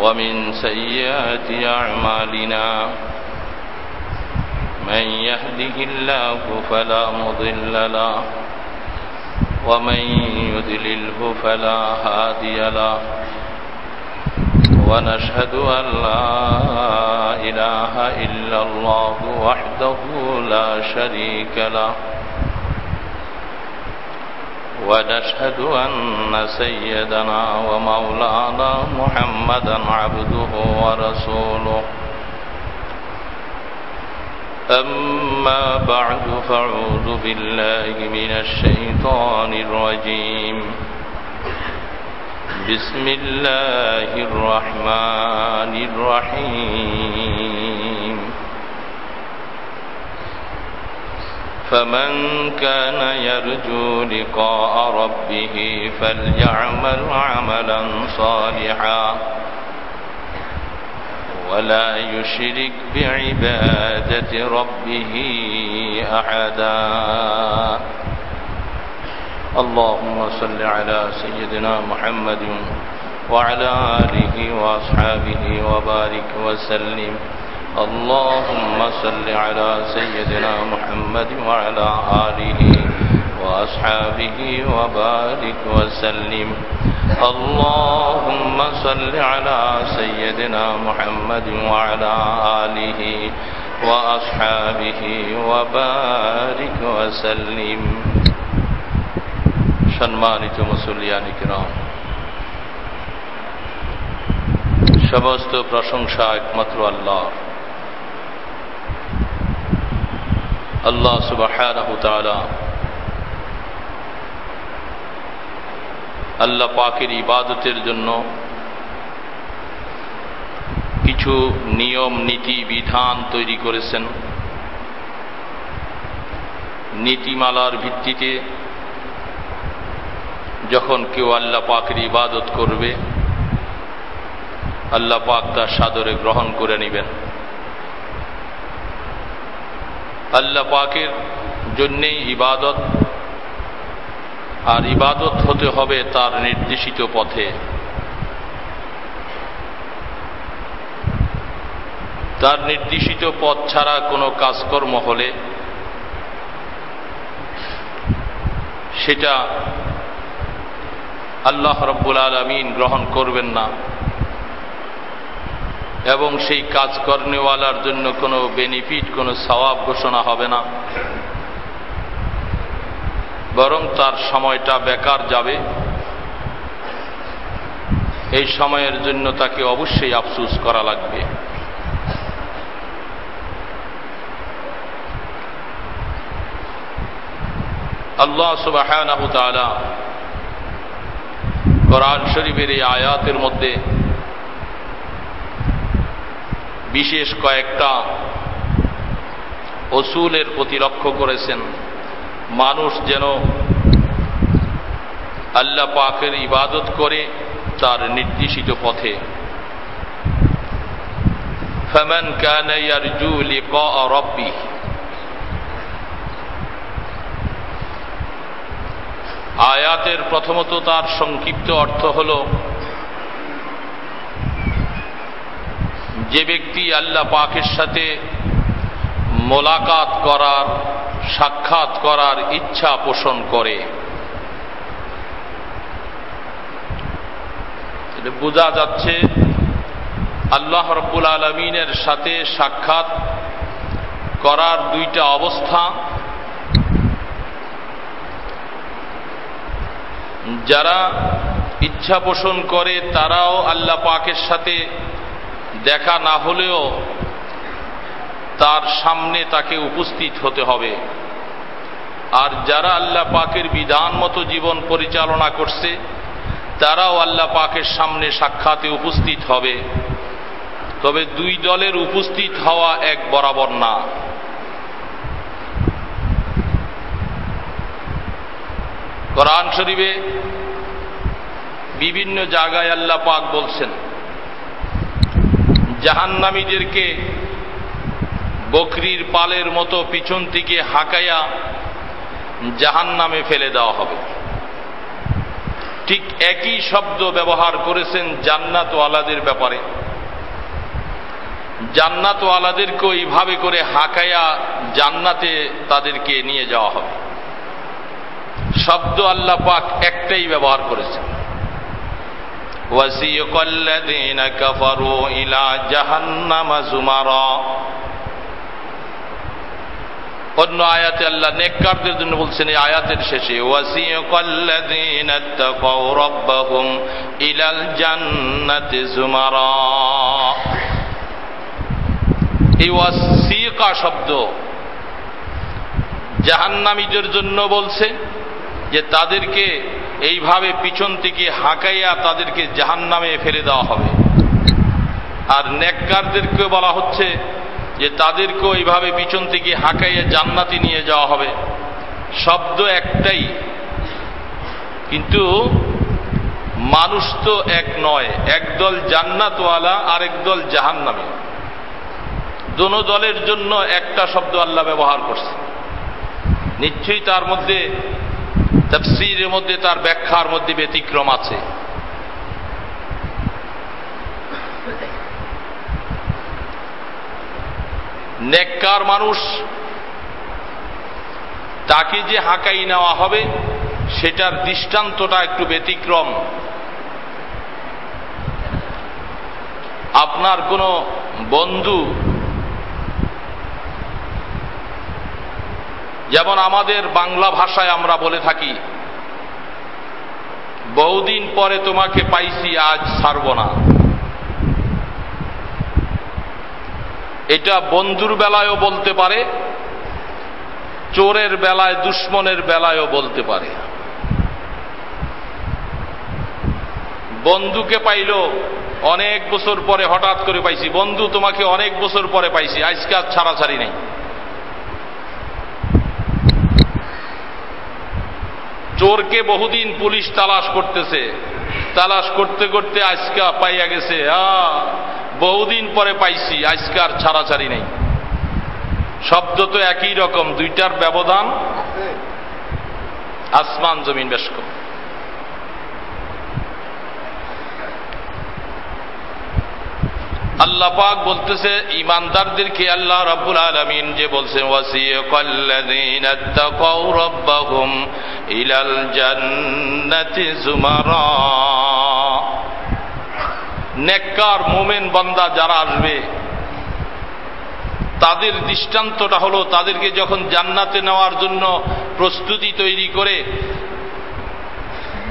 ومن سيئات أعمالنا من يهده الله فلا مضل له ومن يذلله فلا هادي له ونشهد أن لا إله إلا الله وحده لا شريك له ونشهد أن سيدنا ومولانا محمدا عبده ورسوله. أما بعد فأعوذ بالله من الشيطان الرجيم. بسم الله الرحمن الرحيم. فمن كان يرجو لقاء ربه فليعمل عملا صالحا ولا يشرك بعبادة ربه أحدا. اللهم صل على سيدنا محمد وعلى آله وأصحابه وبارك وسلم. اللهم صل على سيدنا محمد وعلى آله وأصحابه وبارك وسلم اللهم صل على سيدنا محمد وعلى آله وأصحابه وبارك وسلم সম্মানিত মুসলিয়ানি কিরাম সমস্ত প্রশংসা একমাত্র আল্লাহ আল্লাহ সুবাহ আল্লাহ পাকের ইবাদতের জন্য কিছু নিয়ম, নীতি, বিধান তৈরি করেছেন। নীতিমালার ভিত্তিতে যখন কেউ আল্লাহ পাকের ইবাদত করবে, আল্লাহ পাক তার সাদরে গ্রহণ করে নেবেন। আল্লাহ পাকের জন্যেই ইবাদত। আর ইবাদত হতে হবে তার নির্দেশিত পথে। তার নির্দেশিত পথ ছাড়া কোনো কাজকর্ম হলে সেটা আল্লাহ রব্বুল আলমিন গ্রহণ করবেন না। এবং সেই কাজ কর্নেওয়ালার জন্য কোনো বেনিফিট কোনো সওয়াব ঘোষণা হবে না। বরং তার সময়টা বেকার যাবে। এই সময়ের জন্য তাকে অবশ্যই আফসুস করা লাগবে। আল্লাহ সুবাহ কোরআন শরীফের এই আয়াতের মধ্যে বিশেষ কয়েকটা অসুলের প্রতি লক্ষ্য করেছেন। মানুষ যেন আল্লাহ পাকের ইবাদত করে তার নির্দেশিত পথে। ফেমন ইয়ারজু লিকা আয়াতের প্রথমত তার সংক্ষিপ্ত অর্থ হল যে ব্যক্তি আল্লাহ পাকের সাথে মোলাকাত করার, সাক্ষাৎ করার ইচ্ছা পোষণ করে। বোঝা যাচ্ছে আল্লাহ রব্বুল আলমিনের সাথে সাক্ষাৎ করার দুইটা অবস্থা। যারা ইচ্ছা পোষণ করে, তারাও আল্লাহ পাকের সাথে দেখা না হলেও তার সামনে তাকে উপস্থিত হতে হবে। আর যারা আল্লাহ পাকের বিধান মতো জীবন পরিচালনা করছে, তারাও আল্লাহ পাকের সামনে সাক্ষাতে উপস্থিত হবে। তবে দুই দলের উপস্থিত হওয়া এক বরাবর না। কোরআন শরীফে বিভিন্ন জায়গায় আল্লাহ পাক বলছেন জাহান্নামীদেরকে বকরির পালের মতো পিছন থেকে হাঁকাইয়া জাহান নামে ফেলে দেওয়া হবে। ঠিক একই শব্দ ব্যবহার করেছেন জান্নাত আলাদের ব্যাপারে। জান্নাত আলাদেরকে এইভাবে করে হাঁকাইয়া জান্নাতে তাদেরকে নিয়ে যাওয়া হবে। শব্দ আল্লাহ পাক একটাই ব্যবহার করেছেন। وسيق الذين كفروا إلى جهنم زمرا অন্য আয়াতে আল্লাহ নেককারদের জন্য বলছেন এই আয়াতের শেষে ওয়াসিয়াল্লাযীনা তাকাউ রাব্বাহুম ইলাল জান্নাতি জুমারা এই ওয়াসিকা শব্দ জাহান্নামীদের জন্য বলছে যে তাদেরকে এইভাবে পিছন থেকে হাঁকাইয়া তাদেরকে জাহান্নামে ফেলে দেওয়া হবে। আর নেককারদেরকে বলা হচ্ছে যে তাদেরকেও এইভাবে পিছন থেকে হাঁকাইয়া জান্নাতি নিয়ে যাওয়া হবে। শব্দ একটাই, কিন্তু মানুষ তো এক নয় একদল জান্নাতওয়ালা, আরেক দল জাহান্নামী। দোনো দলের জন্য একটা শব্দ আল্লাহ ব্যবহার করছে। নিশ্চয়ই তার মধ্যে তফসিরের মধ্যে তার ব্যাখ্যার মধ্যে ব্যতিক্রম আছে। নেককার মানুষ তাকে যে হাঁকাই নেওয়া হবে, সেটার দৃষ্টান্তটা একটু ব্যতিক্রম। আপনার কোনো বন্ধু যেমন আমাদের বাংলা ভাষায় আমরা বলে থাকি, বহুদিন পরে তোমাকে পাইছি, আজ ছাড়ব না। এটা বন্ধুর বেলায়ও বলতে পারে, চোরের বেলায়, দুশ্মনের বেলায়ও বলতে পারে। বন্ধুকে পাইল, অনেক বছর পরে, হঠাৎ করে পাইছি। বন্ধু তোমাকে অনেক বছর পরে পাইছি, আজকে আর ছাড়াছাড়ি নেই। চোরকে বহুদিন পুলিশ তালাশ করতেছে। তালাশ করতে করতে আজকা পাইয়া গেছে বহুদিন পরে পাইছি, আজকে ছাড়াছাড়ি নেই। শব্দ তো একই রকম, দুইটার ব্যবধান। আসমান, জমিন বেশ কম আল্লাহ পাক বলতেছে, ইমানদারদেরকে আল্লাহ রাব্বুল আলামিন যে বলছেন ওয়াসিয়াকাল্লাযীনা তাকাউ ইলাল নেককার মোমেন বান্দা যারা আসবে, তাদের দৃষ্টান্তটা হলো তাদেরকে যখন জান্নাতে নেওয়ার জন্য প্রস্তুতি তৈরি করে,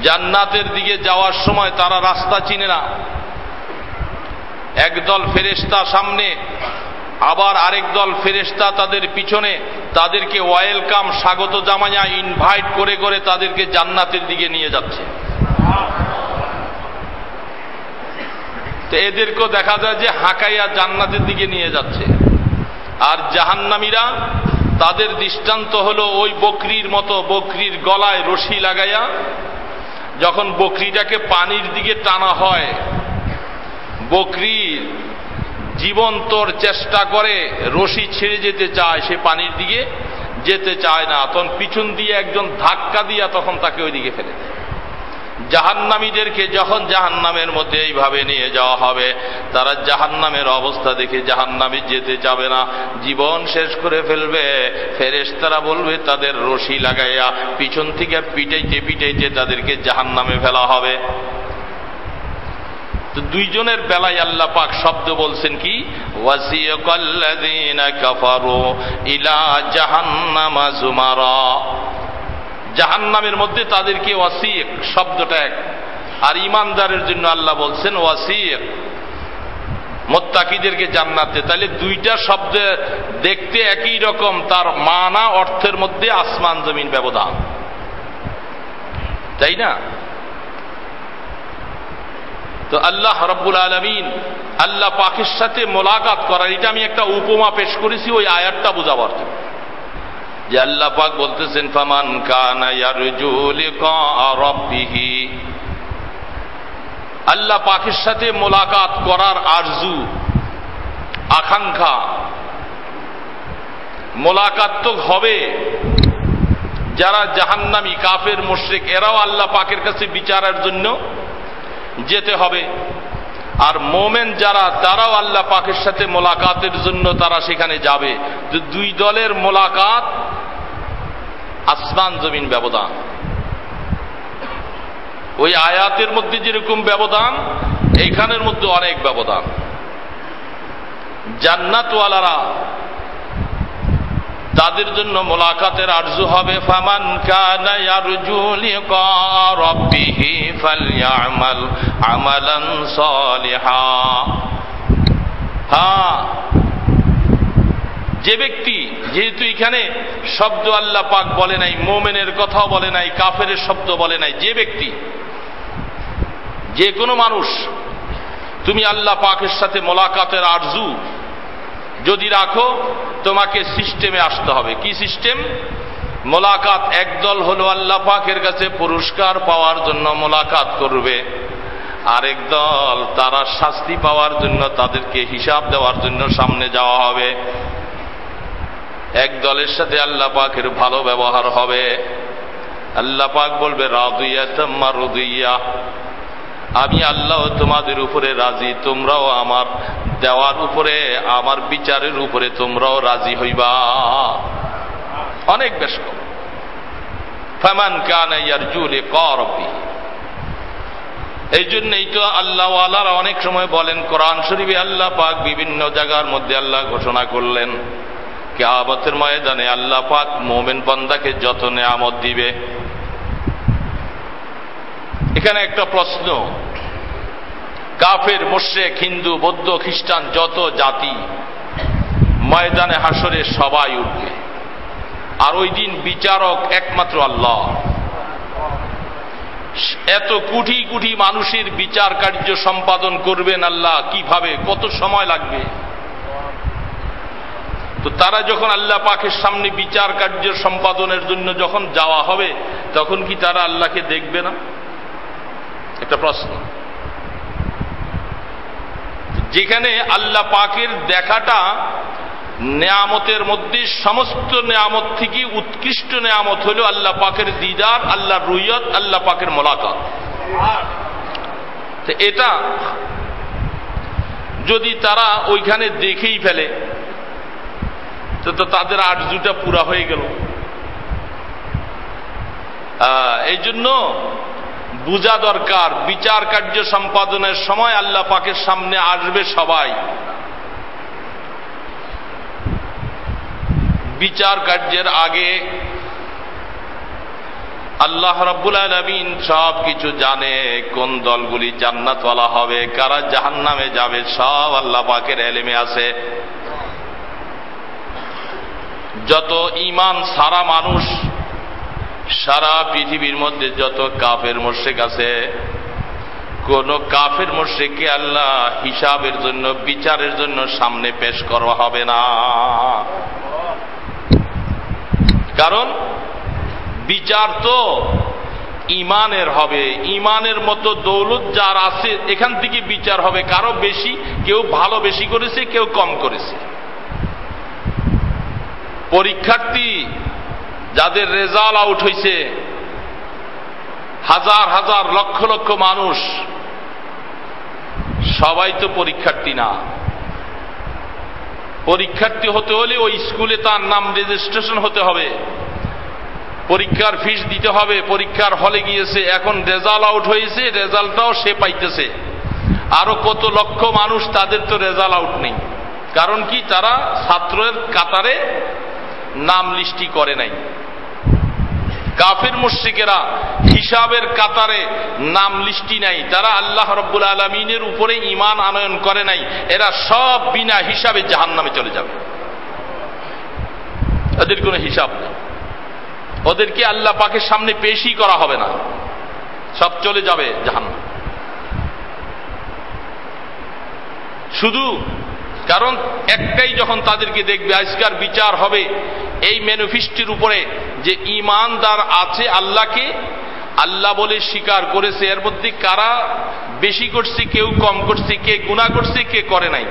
জান্নাতের দিকে যাওয়ার সময় তারা রাস্তা চিনে না। একদল ফেরেস্তা সামনে, আবার আরেক দল ফেরেস্তা তাদের পিছনে। তাদেরকে ওয়েলকাম, স্বাগত জামাইয়া, ইনভাইট করে করে তাদেরকে জান্নাতের দিকে নিয়ে যাচ্ছে। তো এদেরকেও দেখা যায় যে হাঁকাইয়া জান্নাতের দিকে নিয়ে যাচ্ছে। আর জাহান্নামীরা তাদের দৃষ্টান্ত হলো ওই বকরির মতো, বকরির গলায় রশি লাগাইয়া, যখন বকরিটাকে পানির দিকে টানা হয় বকরি জীবন্তর চেষ্টা করে রশি ছেড়ে যেতে চায়, সে পানির দিকে যেতে চায় না। তখন পিছন দিয়ে একজন ধাক্কা দিয়া তখন তাকে ওইদিকে ফেলে দেয়। জাহান্নামীদেরকে যখন জাহান্নামের মধ্যে এইভাবে নিয়ে যাওয়া হবে, তারা জাহান্নামের অবস্থা দেখে জাহান্নামে যেতে যাবে না। জীবন শেষ করে ফেলবে। ফেরেস তারা বলবে, তাদের রশি লাগাইয়া পিছন থেকে পিটাইতে পিটাইতে তাদেরকে জাহান্নামে ফেলা হবে। তো দুইজনের বেলায় আল্লাহ পাক শব্দ বলছেন কি? ইলা জুমারা। জাহান্নামের মধ্যে তাদেরকে ওয়াসিক শব্দটা এক। আর ইমানদারের জন্য আল্লাহ বলছেন ওয়াসিক মোত্তাকিদেরকে জান্নাতে। তাহলে দুইটা শব্দ দেখতে একই রকম, তার মানা অর্থের মধ্যে আসমান জমিন ব্যবধান। তাই না? তো আল্লাহ রব্বুল আলমিন আল্লাহ পাকের সাথে মোলাকাত করার, এটা আমি একটা উপমা পেশ করেছি, ওই আয়াতটা বোঝাবার জন্য। যে আল্লাহ পাক বলতেছেন, ফামান কানা ইয়ারজু লিকা রাব্বিহি। আল্লাহ পাকের সাথে মোলাকাত করার আরজু, আকাঙ্ক্ষা মোলাকাত তো হবে যারা জাহান্নামি, কাফের, মোশরেক, এরাও আল্লাহ পাকের কাছে বিচারের জন্য যেতে হবে। আর মোমেন যারা, তারাও আল্লাহ পাকের সাথে মোলাকাতের জন্য তারা সেখানে যাবে। দুই দলের মোলাকাত আসমান জমিন ব্যবধান। ওই আয়াতের মধ্যে যেরকম ব্যবধান, এইখানের মধ্যে অনেক ব্যবধান। জান্নাতওয়ালারা তাদের জন্য মোলাকাতের আরজু হবে, ফামান যে ব্যক্তি যেহেতু এখানে শব্দ আল্লাহ পাক বলে নাই, মোমেনের কথাও বলে নাই কাফের শব্দ বলে নাই, যে ব্যক্তি, যে কোনো মানুষ, তুমি আল্লাহ পাকের সাথে মোলাকাতের আরজু যদি রাখো, তোমাকে সিস্টেমে আসতে হবে। কি সিস্টেম মোলাকাত একদল হলো আল্লাহ পাকের কাছে পুরস্কার পাওয়ার জন্য মোলাকাত করবে। আরেক দল তারা শাস্তি পাওয়ার জন্য তাদেরকে হিসাব দেওয়ার জন্য সামনে যাওয়া হবে। এক দলের সাথে আল্লাহ পাকের ভালো ব্যবহার হবে। আল্লাহ পাক বলবে রাদুইয়া তোমা রুদুইয়া আমি আল্লাহ তোমাদের উপরে রাজি, তোমরাও আমার দেওয়ার উপরে, আমার বিচারের উপরে তোমরাও রাজি হইবা। অনেক বেশ ফেমান কান ইয়ারজুলে করবি এই জন্যই তো আল্লাহ আল্লাহরা অনেক সময় বলেন, কোরআন শরীফে আল্লাহ পাক বিভিন্ন জায়গার মধ্যে আল্লাহ ঘোষণা করলেন। কেয়ামতের ময়দানে আল্লাহ পাক মোমেন বন্দাকে যত নেয়ামত দিবে এখানে একটা প্রশ্ন। কাফের মোশেক হিন্দু, বৌদ্ধ, খ্রিস্টান, যত জাতি ময়দানে হাসরে সবাই উঠবে। আর ওই দিন বিচারক একমাত্র আল্লাহ। এত কোটি কোটি মানুষের বিচার কার্য সম্পাদন করবেন আল্লাহ কীভাবে? কত সময় লাগবে? তো তারা যখন আল্লাহ পাকের সামনে বিচার কার্য সম্পাদনের জন্য যখন যাওয়া হবে, তখন কি তারা আল্লাহকে দেখবে না? একটা প্রশ্ন। যেখানে আল্লাহ পাকের দেখাটা নেয়ামতের মধ্যে সমস্ত নেয়ামত থেকে উৎকৃষ্ট নেয়ামত হল আল্লাহ পাকের দিদার, আল্লাহ রুইয়ত, আল্লাহ পাকের মোলাকাত। এটা যদি তারা ওইখানে দেখেই ফেলে, তো তাদের আর্জুটা পুরা হয়ে গেল। এই জন্য বুঝা দরকার, বিচার কার্য সম্পাদনের সময় আল্লাহ পাকের সামনে আসবে সবাই। বিচার কার্যের আগে আল্লাহ রাব্বুল আলমিন সব কিছু জানে, কোন দলগুলি জান্নাতওয়ালা হবে, কারা জাহান নামে যাবে, সব আল্লাহ পাকের এলেমে আছে। যত ইমান সারা মানুষ সারা পৃথিবীর মধ্যে যত কাফের মোশেক আছে, কোন কাফের মোশেককে আল্লাহ হিসাবের জন্য, বিচারের জন্য সামনে পেশ করা হবে না। কারণ বিচার তো ইমানের হবে, ইমানের মতো দৌলত যার আছে, এখান থেকে বিচার হবে, কারও বেশি, কেউ ভালো বেশি করেছে, কেউ কম করেছে। পরীক্ষার্থী যাদের রেজাল্ট আউট হয়েছে হাজার হাজার লক্ষ লক্ষ মানুষ, সবাই তো পরীক্ষার্থী না। পরীক্ষার্থী হতে হলে ওই স্কুলে তার নাম রেজিস্ট্রেশন হতে হবে। পরীক্ষার ফিস দিতে হবে, পরীক্ষার হলে গিয়েছে, এখন রেজাল্ট আউট হয়েছে, রেজাল্টটাও সে পাইতেছে। আরও কত লক্ষ মানুষ, তাদের তো রেজাল্ট আউট নেই। কারণ কি, তারা ছাত্রের কাতারে নাম লিস্টি করে নাই। কাফের মুশ্রিকেরা হিসাবের কাতারে নাম লিস্টি নাই। তারা আল্লাহ রব্বুল আলমিনের উপরে ইমান আনয়ন করে নাই। এরা সব বিনা হিসাবে জাহান নামে চলে যাবে। এদের কোনো হিসাব নেই। ওদেরকে আল্লাহ পাকের সামনে পেশই করা হবে না। সব চলে যাবে জাহান শুধু কারণ একটাই যখন তাদেরকে দেখবে, আজকার বিচার হবে এই ম্যানিফিস্টির উপরে যে ইমানদার আছে আল্লাহকে, আল্লাহ বলে স্বীকার করেছে। এর মধ্যে কারা বেশি করছে, কেউ কম করছে, কে গুণা করছে, কে করে নাই।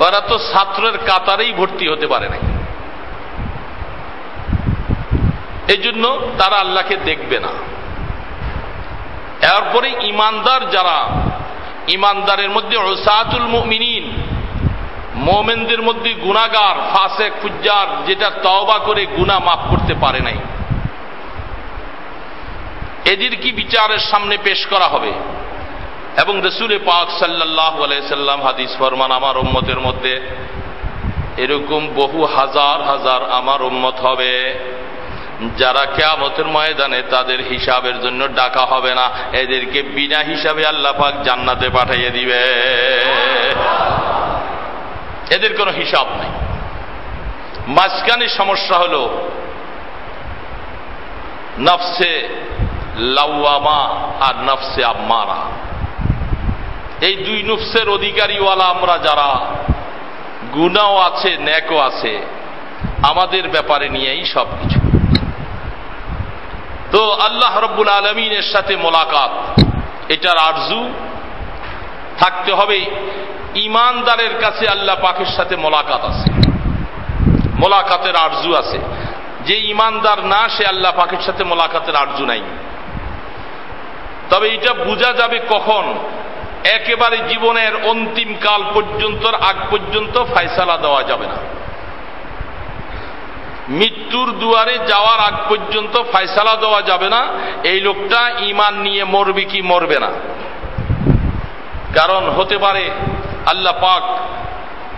ওরা তো ছাত্রের কাতারেই ভর্তি হতে পারে নাই। এই জন্য তারা আল্লাহকে দেখবে না। এরপরে ইমানদার যারা, ইমানদারের মধ্যে ওসাতুল মিনীন মোমেনদের মধ্যে গুণাগার ফাঁসে ফুজ্জার যেটা তওবা করে গুণা মাফ করতে পারে নাই। এদের কি বিচারের সামনে পেশ করা হবে? এবং রসুল পাক সাল্লাহ সাল্লাম হাদিস ফরমান, আমার উম্মতের মধ্যে এরকম বহু হাজার হাজার আমার উম্মত হবে, যারা কেয়ামতের ময়দানে তাদের হিসাবের জন্য ডাকা হবে না। এদেরকে বিনা হিসাবে আল্লাহ পাক জান্নাতে পাঠাইয়ে দিবে। এদের কোনো হিসাব নেই। মাঝখানে সমস্যা হল, নফসে লাউয়ামা আর নফসে আম্মারা। এই দুই নফসের অধিকারীওয়ালা আমরা যারা গুণাও আছে, ন্যাকও আছে, আমাদের ব্যাপারে নিয়েই সব কিছু তো আল্লাহ রব্বুল আলমিনের সাথে মোলাকাত, এটার আরজু থাকতে হবে ইমানদারের কাছে আল্লাহ পাকের সাথে মোলাকাত আছে। মোলাকাতের আরজু আছে। যে ইমানদার না, সে আল্লাহ পাকের সাথে মোলাকাতের আরজু নাই। তবে এটা বোঝা যাবে কখন? একেবারে জীবনের অন্তিম কাল পর্যন্ত আগ পর্যন্ত ফায়সালা দেওয়া যাবে না। মৃত্যুর দুয়ারে যাওয়ার আগ পর্যন্ত ফায়সালা দেওয়া যাবে না। এই লোকটা ইমান নিয়ে মরবে কি মরবে না। কারণ হতে পারে আল্লাহ পাক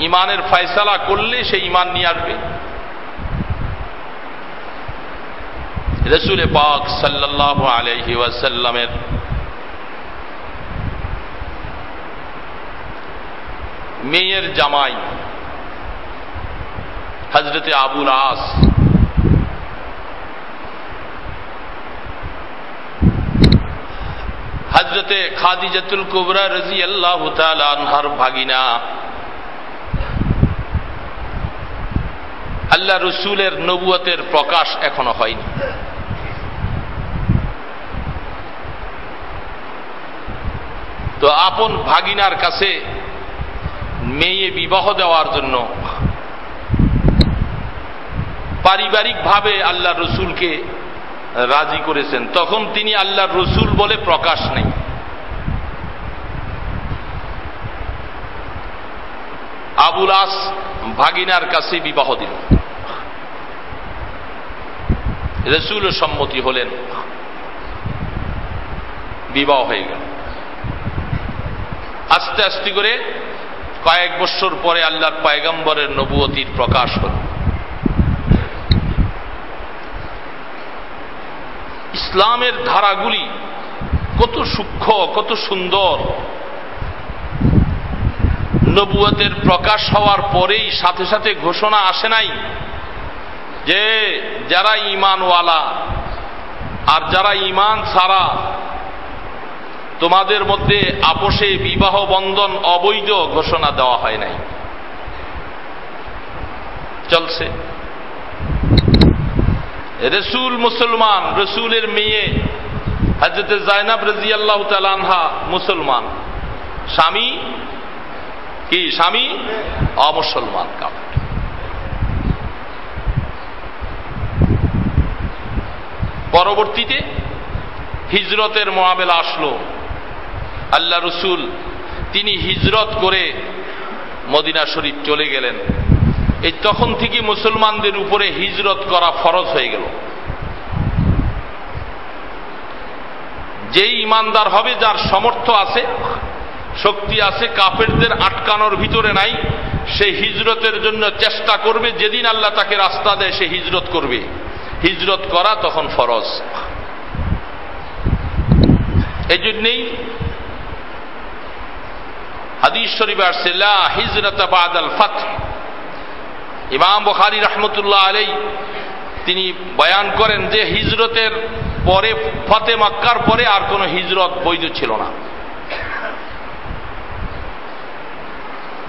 ইমানের ফায়সালা করলে সে ইমান নিয়ে আসবে। রসুলে পাক সাল্লাহ আলহি ওয়াসাল্লামের মেয়ের জামাই হজরতে আবুল আস হজরতে খাদিজাতুল কুবরা রাজি আল্লাহ আনহার ভাগিনা। আল্লাহ রসুলের নবুয়তের প্রকাশ এখনও হয়নি। তো আপন ভাগিনার কাছে মেয়ে বিবাহ দেওয়ার জন্য পারিবারিকভাবে আল্লাহ রসুলকে রাজি করেছেন। তখন তিনি আল্লাহ রসুল বলে প্রকাশ নেই। আবুল আস ভাগিনার কাছে বিবাহ দিল। রসুল সম্মতি হলেন। বিবাহ হয়ে গেল। আস্তে আস্তে করে কয়েক বছর পরে আল্লাহর পায়গম্বরের নবুয়তির প্রকাশ হল। ইসলামের ধারাগুলি কত সূক্ষ্ম, কত সুন্দর। নবুয়তের প্রকাশ হওয়ার পরেই সাথে সাথে ঘোষণা আসে নাই যে যারা ইমানওয়ালা আর যারা ইমান ছাড়া তোমাদের মধ্যে আপোষে বিবাহ বন্ধন অবৈধ ঘোষণা দেওয়া হয় নাই। চলছে। রসুল মুসলমান, রসুলের মেয়ে হজরত জাইনাব রাজি আল্লাহ তালানহা মুসলমান। স্বামী? কি, স্বামী? অমুসলমান কাপড় পরবর্তীতে হিজরতের মোয়াবেলা আসলো। আল্লাহ রসুল, তিনি হিজরত করে মদিনা শরীফ চলে গেলেন। এই তখন থেকে মুসলমানদের উপরে হিজরত করা ফরজ হয়ে গেল। যেই ইমানদার হবে, যার সমর্থ আছে, শক্তি আছে, কাফেরদের আটকানোর ভিতরে নাই, সে হিজরতের জন্য চেষ্টা করবে। যেদিন আল্লাহ তাকে রাস্তা দেয়, সে হিজরত করবে। হিজরত করা তখন ফরজ। এই জন্যেই হাদিস শরীফ আসছে, লা হিজরত বাদ আল ফাত ইমাম বখারি রহমতুল্লাহ আলাই তিনি বয়ান করেন যে হিজরতের পরে ফতে মক্কার পরে আর কোনো হিজরত বৈধ ছিল না।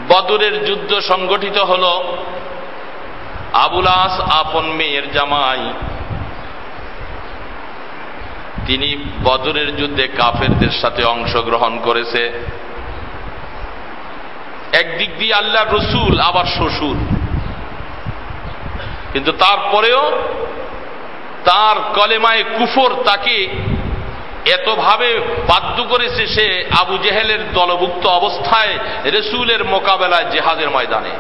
বদরের যুদ্ধ সংগঠিত হল আবুলাস আপন মেয়ের জামাই। তিনি বদরের যুদ্ধে কাফেরদের সাথে অংশগ্রহণ করেছে। একদিক দিয়ে আল্লাহ রসুল, আবার শ্বশুর। কিন্তু তারপরেও তার কলেমায় কুফর তাকে এতভাবে বাধ্য করেছে সে আবু জেহেলের দলভুক্ত অবস্থায় রসুলের মোকাবেলায় জেহাদের ময়দানে।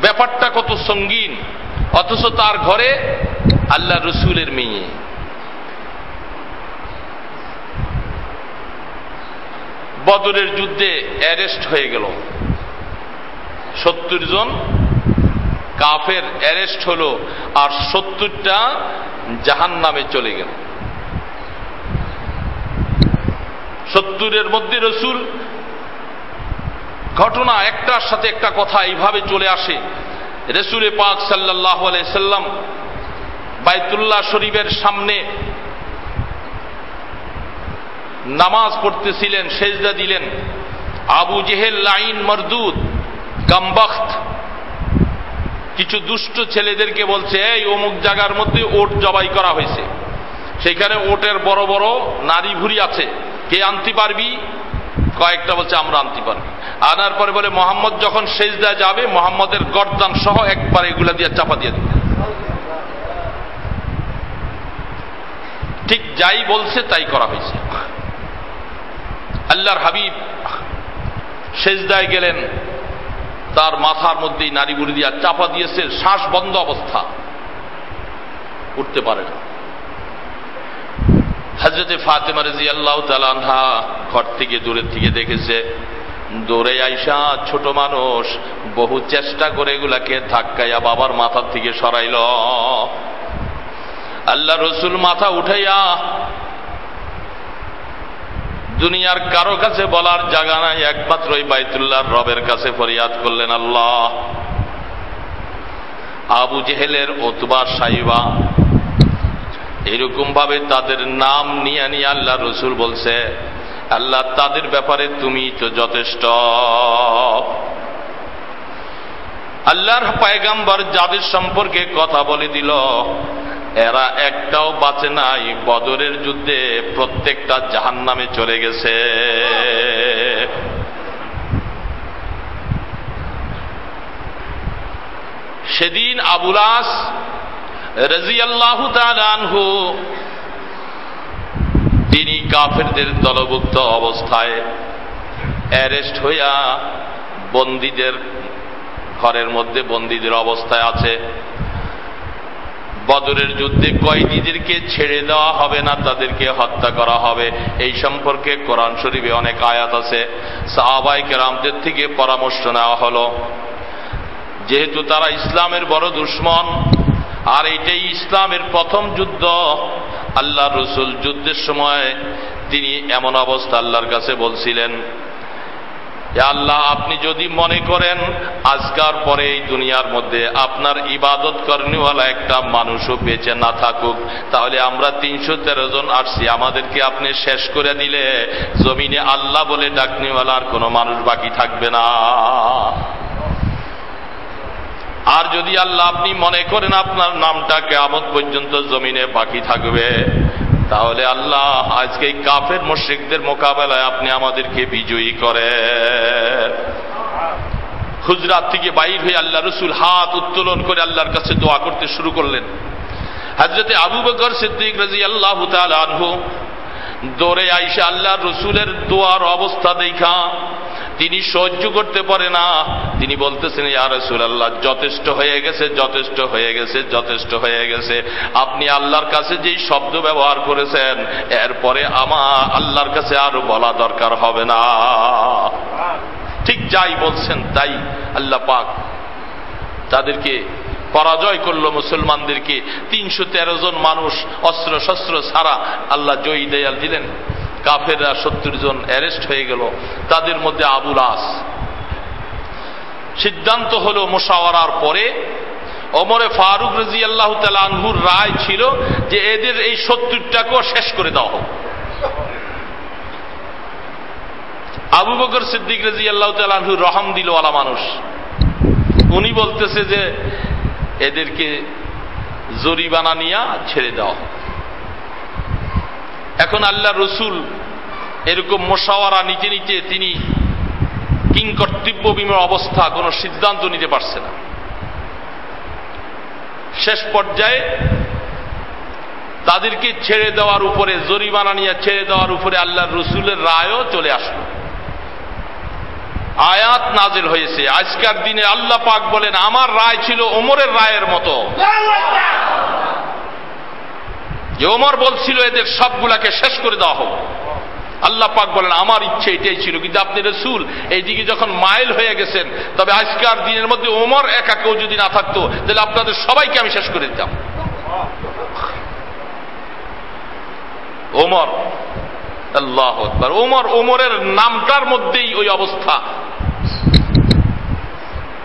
ব্যাপারটা কত সঙ্গীন, অথচ তার ঘরে আল্লাহ রসুলের মেয়ে। বদরের যুদ্ধে অ্যারেস্ট হয়ে গেল। সত্তর জন কাফের অ্যারেস্ট হল আর সত্তরটা জাহান নামে চলে গেল। সত্তরের মধ্যে রসুল ঘটনা একটার সাথে একটা কথা এইভাবে চলে আসে। রসুলে পাক সাল্লাহ সাল্লাম বাইতুল্লাহ শরীফের সামনে নামাজ পড়তেছিলেন, সেজদা দিলেন। আবু জেহেল লাইন মরদুদ কামবখত কিছু দুষ্ট ছেলেদেরকে বলছে, এই অমুক জায়গার মধ্যে ওট জবাই করা হয়েছে। সেখানে ওটের বড় বড় নারী ভুরি আছে। কে আনতে পারবি? কয়েকটা বলছে, আমরা আনতে পারবি। আনার পরে বলে, মোহাম্মদ যখন সেজদা যাবে, মোহাম্মদের গর্দান সহ একবার এগুলা দিয়ে চাপা দিয়ে দিবে। ঠিক যাই বলছে, তাই করা হয়েছে। আল্লাহর হাবিব সেজদায় গেলেন। তার মাথার মধ্যেই নারী বুড়ি দিয়া চাপা দিয়েছে শ্বাস বন্ধ অবস্থা। উঠতে পারে না। হাজরতে ফাতেমা রাজি আল্লাহ তালানহা ঘর থেকে দূরের থেকে দেখেছে দৌড়ে আইসা ছোট মানুষ, বহু চেষ্টা করে এগুলাকে ধাক্কাইয়া বাবার মাথার থেকে সরাইল। আল্লাহ রসুল মাথা উঠাইয়া দুনিয়ার কারও কাছে বলার জায়গা নাই, একমাত্র ওই বাইতুল্লাহর রবের কাছে ফরিয়াদ করলেন আল্লাহ। আবু জেহেলের ওতবা সাইবা এরকম ভাবে তাদের নাম নিয়ে নিয়ে আল্লাহ রসুল বলছে, আল্লাহ, তাদের ব্যাপারে তুমি তো যথেষ্ট। আল্লাহর পায়গাম্বার যাদের সম্পর্কে কথা বলে দিল এরা একটাও বাঁচে নাই। বদরের যুদ্ধে প্রত্যেকটা জাহান নামে চলে গেছে। সেদিন আবুলাস রাজিয়াল্লাহু আনহু, তিনি কাফেরদের দলভুক্ত অবস্থায় অ্যারেস্ট হইয়া বন্দীদের ঘরের মধ্যে বন্দীদের অবস্থায় আছে। বদরের যুদ্ধে কয়েদিদেরকে ছেড়ে দেওয়া হবে না, তাদেরকে হত্যা করা হবে। এই সম্পর্কে কোরআন শরীফে অনেক আয়াত আছে। সাহাবাই কেরামদের থেকে পরামর্শ নেওয়া হলো, যেহেতু তারা ইসলামের বড় দুশ্মন, আর এটাই ইসলামের প্রথম যুদ্ধ। আল্লাহ রসুল যুদ্ধের সময় তিনি এমন অবস্থা আল্লাহর কাছে বলছিলেন আল্লাহ, আপনি যদি মনে করেন আজকার পরে এই দুনিয়ার মধ্যে আপনার ইবাদত কর্মীওয়ালা একটা মানুষও বেঁচে না থাকুক, তাহলে আমরা তিনশো তেরো জন আসছি। আমাদেরকে আপনি শেষ করে দিলে জমিনে আল্লাহ বলে ডাকনিওয়ালার কোনো মানুষ বাকি থাকবে না। আর যদি আল্লাহ আপনি মনে করেন আপনার নামটা কেমন পর্যন্ত জমিনে বাকি থাকবে তাহলে আল্লাহ, আজকে এই কাফের মুশ্রিকদের মোকাবেলায় আপনি আমাদেরকে বিজয়ী করে হুজরাত থেকে বাইর হয়ে আল্লাহ রসুল হাত উত্তোলন করে আল্লাহর কাছে দোয়া করতে শুরু করলেন। হাজরতে আবু বকর সিদ্দিক রাজি আল্লাহ আনহু দৌড়ে আইসা আল্লাহ রসুলের দোয়ার অবস্থা দেখা। তিনি সহ্য করতে পারে না। তিনি বলতেছেন, ইয়া রসুল আল্লাহ যথেষ্ট হয়ে গেছে, যথেষ্ট হয়ে গেছে, যথেষ্ট হয়ে গেছে। আপনি আল্লাহর কাছে যেই শব্দ ব্যবহার করেছেন, এরপরে আমার আল্লাহর কাছে আরও বলা দরকার হবে না। ঠিক যাই বলছেন, তাই আল্লাহ পাক তাদেরকে পরাজয় করল মুসলমানদেরকে। তিনশো তেরো জন মানুষ অস্ত্র শস্ত্র ছাড়া আল্লাহ জয়ী দেয়াল দিলেন। কাফেররা সত্তর জন অ্যারেস্ট হয়ে গেল। তাদের মধ্যে আবুল আস সিদ্ধান্ত হল মোশাওয়ারার পরে অমরে ফারুক রাজি আল্লাহ আনহুর রায় ছিল যে এদের এই সত্তরটাকেও শেষ করে দেওয়া হোক। আবু বকর সিদ্দিক রাজি আল্লাহ তালু রহম দিলওয়ালা মানুষ। উনি বলতেছে যে এদেরকে জরিবানা নিয়া ছেড়ে দেওয়া এখন আল্লাহ রসুল এরকম মোশাওয়ারা নিতে নিতে তিনি কিংকর্তব্য বিমর অবস্থা কোন সিদ্ধান্ত নিতে পারছে না। শেষ পর্যায়ে তাদেরকে ছেড়ে দেওয়ার উপরে, জরিমানা নিয়ে ছেড়ে দেওয়ার উপরে আল্লাহ রসুলের রায়ও চলে আসলো। আয়াত নাজিল হয়েছে। আজকার দিনে আল্লাহ পাক বলেন, আমার রায় ছিল ওমরের রায়ের মতো। যে ওমর বলছিল, এদের সবগুলাকে শেষ করে দেওয়া হোক। আল্লাহ পাক বলেন, আমার ইচ্ছে এটাই ছিল। কিন্তু আপনি রসুল, এইদিকে যখন মাইল হয়ে গেছেন, তবে আজকার দিনের মধ্যে ওমর একা কেউ যদি না থাকতো, তাহলে আপনাদের সবাইকে আমি শেষ করে দিতাম। ওমর আল্লাহ আকবার। ওমর ওমরের নামটার মধ্যেই ওই অবস্থা।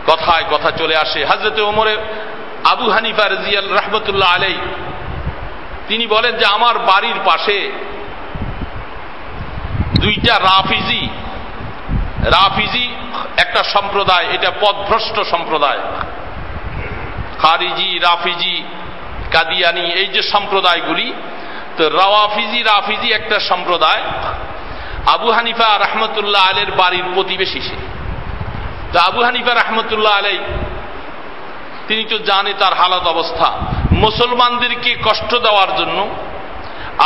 কথায় কথা চলে আসে। হাজরতে ওমরে আবু হানিফা রাজিয়াল রহমতুল্লাহ আলাই তিনি বলেন যে আমার বাড়ির পাশে দুইটা রাফিজি রাফিজি একটা সম্প্রদায়, এটা পদভ্রষ্ট সম্প্রদায়। খারিজি, রাফিজি, কাদিয়ানি, এই যে সম্প্রদায়গুলি তো রাওয়াফিজি, রাফিজি একটা সম্প্রদায়। আবু হানিফা রহমতুল্লাহ আলের বাড়ির প্রতিবেশী সে। তো আবু হানিফা রহমতুল্লাহ আলাই, তিনি তো জানে তার হালত অবস্থা। মুসলমানদেরকে কষ্ট দেওয়ার জন্য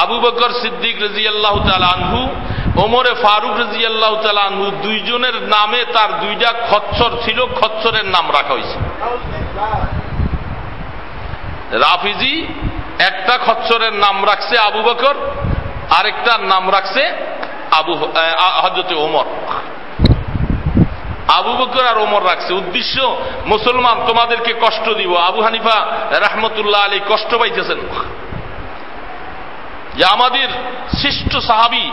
আবু বকর সিদ্দিক রাজি আল্লাহ আনহু, ওমরে ফারুক রাজি আল্লাহ আনহু দুইজনের নামে তার দুইটা খচ্চর ছিল, খচ্চরের নাম রাখা হয়েছে। রাফিজি একটা খচ্চরের নাম রাখছে আবু বকর আরেকটার নাম রাখছে আবু হজরতে ওমর। আবু বকর আর ওমর রাখছে। উদ্দেশ্য, মুসলমান, তোমাদেরকে কষ্ট দিব। আবু হানিফা রাহমতুল্লাহ আলী কষ্ট পাইতেছেন। যে আমাদের শ্রেষ্ঠ সাহাবি,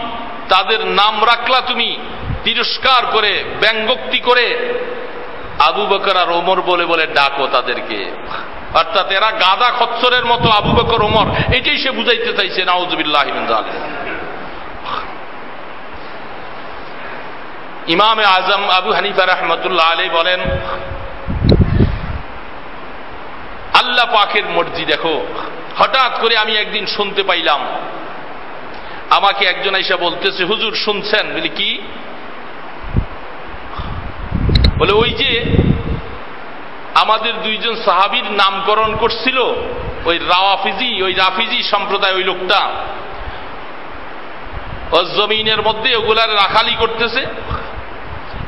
তাদের নাম রাখলা তুমি তিরস্কার করে, ব্যঙ্গোক্তি করে, আবু বকর আর ওমর বলে বলে ডাকো তাদেরকে। অর্থাৎ এরা গাদা খচ্চরের মতো আবু বকর, ওমর, এটাই সে বুঝাইতে চাইছে, নাউজবিল্লাহ ইমামে আজম আবু হানিফা রহমতুল্লাহ আলী বলেন, আল্লাহ পাকের মর্জি দেখো, হঠাৎ করে আমি একদিন শুনতে পাইলাম, আমাকে একজন এসে বলতেছে, হুজুর শুনছেন? বলি, কি? বলে, ওই যে আমাদের দুইজন সাহাবির নামকরণ করছিল। ওই রাওয়াফিজি, ওই রাফিজি সম্প্রদায় ওই লোকটা। জমিনের মধ্যে ওগুলার রাখালি করতেছে।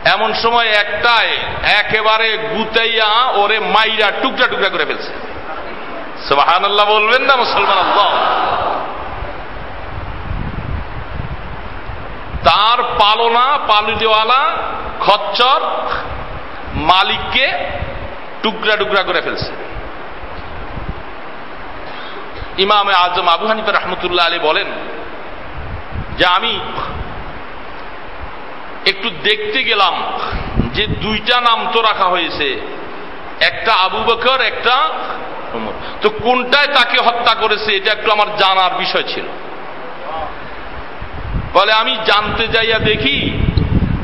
এমন সময় একটায় একেবারে গুতাইয়া ওরে মাইরা টুকরা টুকরা করে ফেলছে। সোহান আল্লাহ বলবেন না মুসলমান আল্লাহ তার পালনা পালুদেওয়ালা খচ্চর মালিককে টুকরা টুকরা করে ফেলছে। ইমামে আজম আবু হানিফা রহমতুল্লাহ আলী বলেন যে আমি একটু দেখতে গেলাম যে দুইটা নাম তো রাখা হয়েছে, একটা আবু বকর, একটা তো কোনটায় তাকে হত্যা করেছে এটা একটু আমার জানার বিষয় ছিল। বলে আমি জানতে যাইয়া দেখি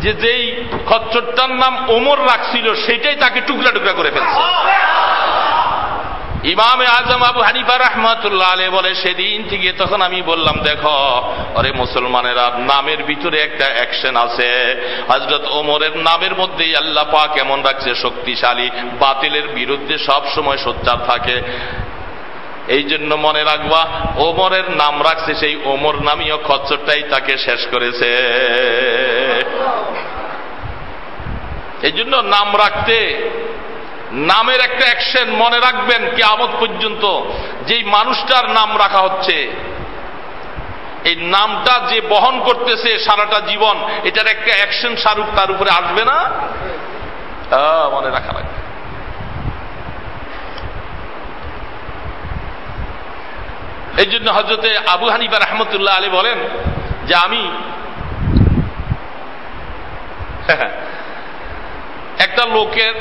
যে যেই খচ্চরটার নাম ওমর রাখছিল, সেটাই তাকে টুকরা টুকরা করে ফেলছে। ইমামে আজম আবু হানিফা রহমাতুল্লাহ আলে বলে, সেদিন থেকে তখন আমি বললাম, দেখো আরে মুসলমানেরা, নামের ভিতরে একটা অ্যাকশন আছে। হজরত ওমরের নামের মধ্যেই আল্লাহ পাক কেমন রাখছে, শক্তিশালী। বাতিলের বিরুদ্ধে সব সময় সোচ্চার থাকে। এই জন্য মনে রাখবা, ওমরের নাম রাখছে সেই ওমর নামীয় খচ্চরটাই তাকে শেষ করেছে। এই জন্য নাম রাখতে, নামের একটা অ্যাকশন মনে রাখবেন কে আমদ পর্যন্ত, যেই মানুষটার নাম রাখা হচ্ছে। এই নামটা যে বহন করতেছে সারাটা জীবন, এটার একটা অ্যাকশন স্বরূপ তার উপরে আসবে না? মনে রাখা লাগবে। এই জন্য হজরতে আবু হানিফা রহমতুল্লাহ আলী বলেন যে আমি একটা লোকের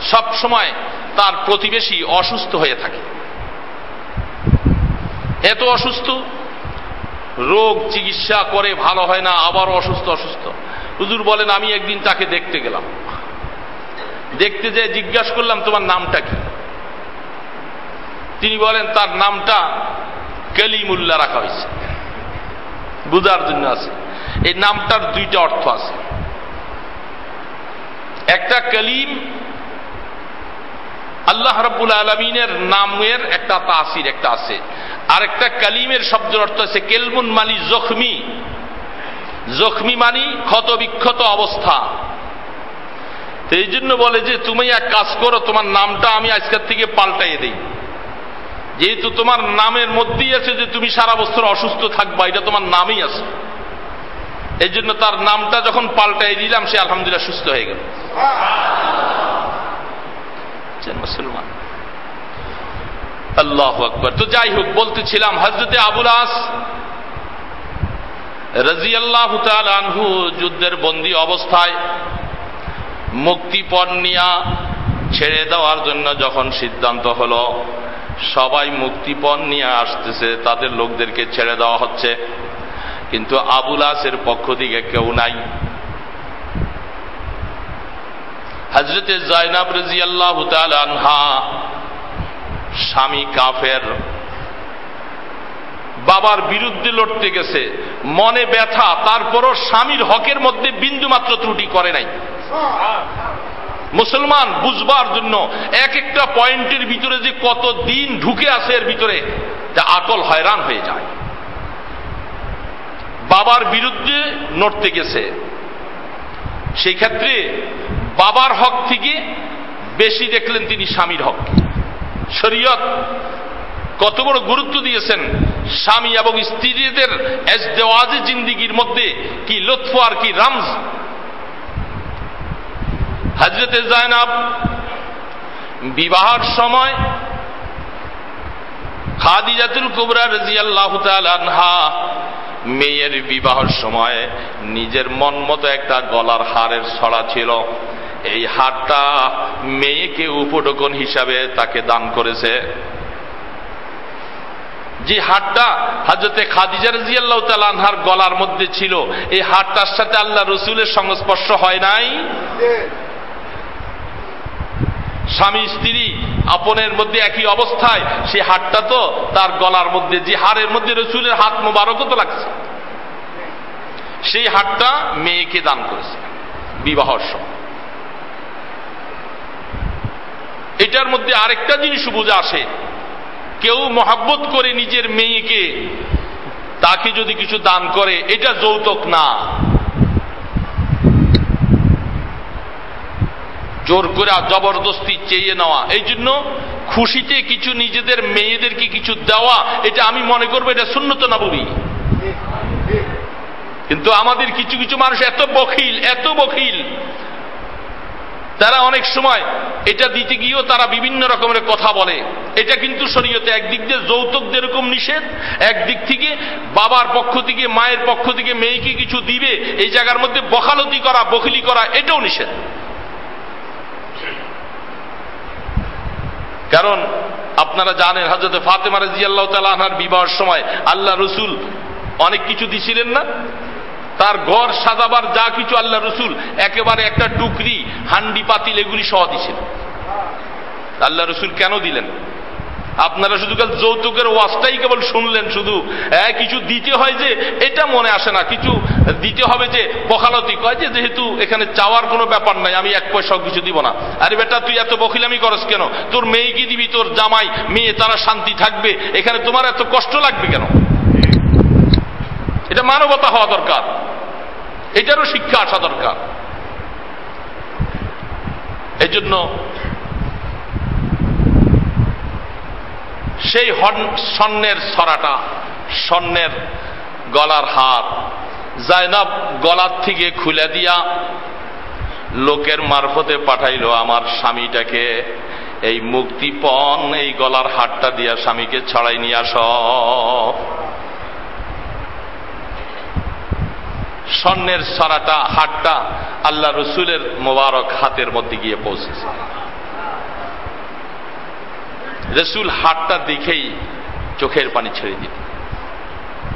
সব সময় তার প্রতিবেশী অসুস্থ হয়ে থাকে। এত অসুস্থ, রোগ চিকিৎসা করে ভালো হয় না, আবার অসুস্থ অসুস্থ। হুজুর বলেন, আমি একদিন তাকে দেখতে গেলাম। দেখতে যে জিজ্ঞাসা করলাম, তোমার নামটা কি? তিনি বলেন, তার নামটা কালিমুল্লাহ রাখা হয়েছে। বুঝার জন্য আছে। এই নামটার দুইটা অর্থ আছে। একটা কালিম আল্লাহ রব্বুল আলমিনের নামের একটা তাসির একটা আছে। আর একটা কালিমের শব্দের অর্থ আছে কেলমুন মানি জখমি। জখমি মানি ক্ষত বিক্ষত অবস্থা। এই জন্য বলে যে, তুমি এক কাজ করো, তোমার নামটা আমি আজকের থেকে পাল্টাইয়ে দিই। যেহেতু তোমার নামের মধ্যেই আছে যে তুমি সারা বছর অসুস্থ থাকবা, এটা তোমার নামই আছে। এই জন্য তার নামটা যখন পাল্টাই দিলাম, সে আলহামদুলিল্লাহ সুস্থ হয়ে গেল। মুসলমান। আল্লাহ আকবর। তো যাই হোক, বলতেছিলাম হজরতে আবুল আস রাজি আল্লাহ আনহু যুদ্ধের বন্দী অবস্থায় মুক্তিপণ নিয়া ছেড়ে দেওয়ার জন্য যখন সিদ্ধান্ত হলো সবাই মুক্তিপণ নিয়ে আসতেছে, তাদের লোকদেরকে ছেড়ে দেওয়া হচ্ছে। কিন্তু আবুল আসের পক্ষ থেকে কেউ নাই। হজরতে জাইনাব রাজি আল্লাহ আনহা, স্বামী কাফের, বাবার বিরুদ্ধে লড়তে গেছে। মনে ব্যথা, তারপরও স্বামীর হকের মধ্যে বিন্দু মাত্র ত্রুটি করে নাই। মুসলমান বুঝবার জন্য এক একটা পয়েন্টের ভিতরে যে কত দিন ঢুকে আসে এর ভিতরে, তা আকল হয়রান হয়ে যায়। বাবার বিরুদ্ধে নড়তে গেছে। সেই ক্ষেত্রে বাবার হক থেকে বেশি দেখলেন তিনি স্বামীর হক। শরীয়ত কত বড় গুরুত্ব দিয়েছেন স্বামী এবং স্ত্রীদের জিন্দিগির মধ্যে, কি লুৎফ আর কি রামজ হজরতে জায়নাব বিবাহর সময় খাদিজাতুল কুবরা রাজিয়াল্লাহ আনহা মেয়ের বিবাহর সময় নিজের মন মতো একটা গলার হারের ছড়া ছিল। এই হারটা মেয়েকে উপটোকন হিসাবে তাকে দান করেছে। যে হারটা হাজরতে খাদিজা রাজিয়াল্লাহ তালানহার গলার মধ্যে ছিল, এই হারটার সাথে আল্লাহ রসুলের সংস্পর্শ হয় নাই? স্বামী স্ত্রী আপনের মধ্যে একই অবস্থায়, সে হাটটা তো তার গলার মধ্যে, যে হারের মধ্যে রসুলের হাত মোবারকও তো লাগছে। সেই হাটটা মেয়েকে দান করেছে, বিবাহর সময়। এটার মধ্যে আরেকটা জিনিস বুঝে আসে, কেউ মহাব্বত করে নিজের মেয়েকে, তাকে যদি কিছু দান করে, এটা যৌতুক না। জোর করে জবরদস্তি চেয়ে নেওয়া। এই জন্য খুশিতে কিছু নিজেদের, মেয়েদেরকে কিছু দেওয়া, এটা আমি মনে করব এটা শূন্যত বলি কিন্তু আমাদের কিছু কিছু মানুষ এত বখিল এত বখিল। তারা অনেক সময় এটা দিতে গিয়েও তারা বিভিন্ন রকমের কথা বলে। এটা কিন্তু শরীয়তে একদিক দিয়ে যৌতুক যেরকম নিষেধ, একদিক থেকে বাবার পক্ষ থেকে, মায়ের পক্ষ থেকে মেয়েকে কিছু দিবে, এই জায়গার মধ্যে বখালতি করা, বখিলি করা, এটাও নিষেধ। কারণ আপনারা জানেন হাজরত ফাতেমা রাজি আল্লাহ তালাহার বিবাহের সময় আল্লাহ রসুল অনেক কিছু দিছিলেন না? তার ঘর সাজাবার যা কিছু আল্লাহ রসুল, একেবারে একটা টুকরি, হান্ডি, পাতিল এগুলি সহ দিছিলেন আল্লাহ রসুল কেন দিলেন? আপনারা শুধু যৌতুকের ওয়াজটাই কেবল শুনলেন শুধু। কিছু দিতে হয় যে, এটা মনে আসে না। কিছু দিতে হবে যে বখালতি। কয় যে যেহেতু এখানে চাওয়ার কোনো ব্যাপার নাই, আমি এক পয়সাও কিছু দিব না। আরে বেটা, তুই এত বখিলামি করস কেন? তোর মেয়ে কি দিবি? তোর জামাই, মেয়ে, তারা শান্তি থাকবে? এখানে তোমার এত কষ্ট লাগবে কেন? এটা মানবতা হওয়া দরকার। এটারও শিক্ষা আসা দরকার। এই জন্য সেই স্বর্ণের ছড়াটা স্বর্ণের গলার হার জায়নাব গলার থেকে খুলে দিয়া লোকের মারফতে পাঠাইল আমার স্বামীটাকে। এই মুক্তিপণ, এই গলার হাটটা দিয়া স্বামীকে ছড়াই নিয়ে আস। স্বর্ণের ছড়াটা হাটটা আল্লাহ রসুলের মোবারক হাতের মধ্যে গিয়ে পৌঁছেছে। রসুল হাটটা দেখেই চোখের পানি ছেড়ে দিত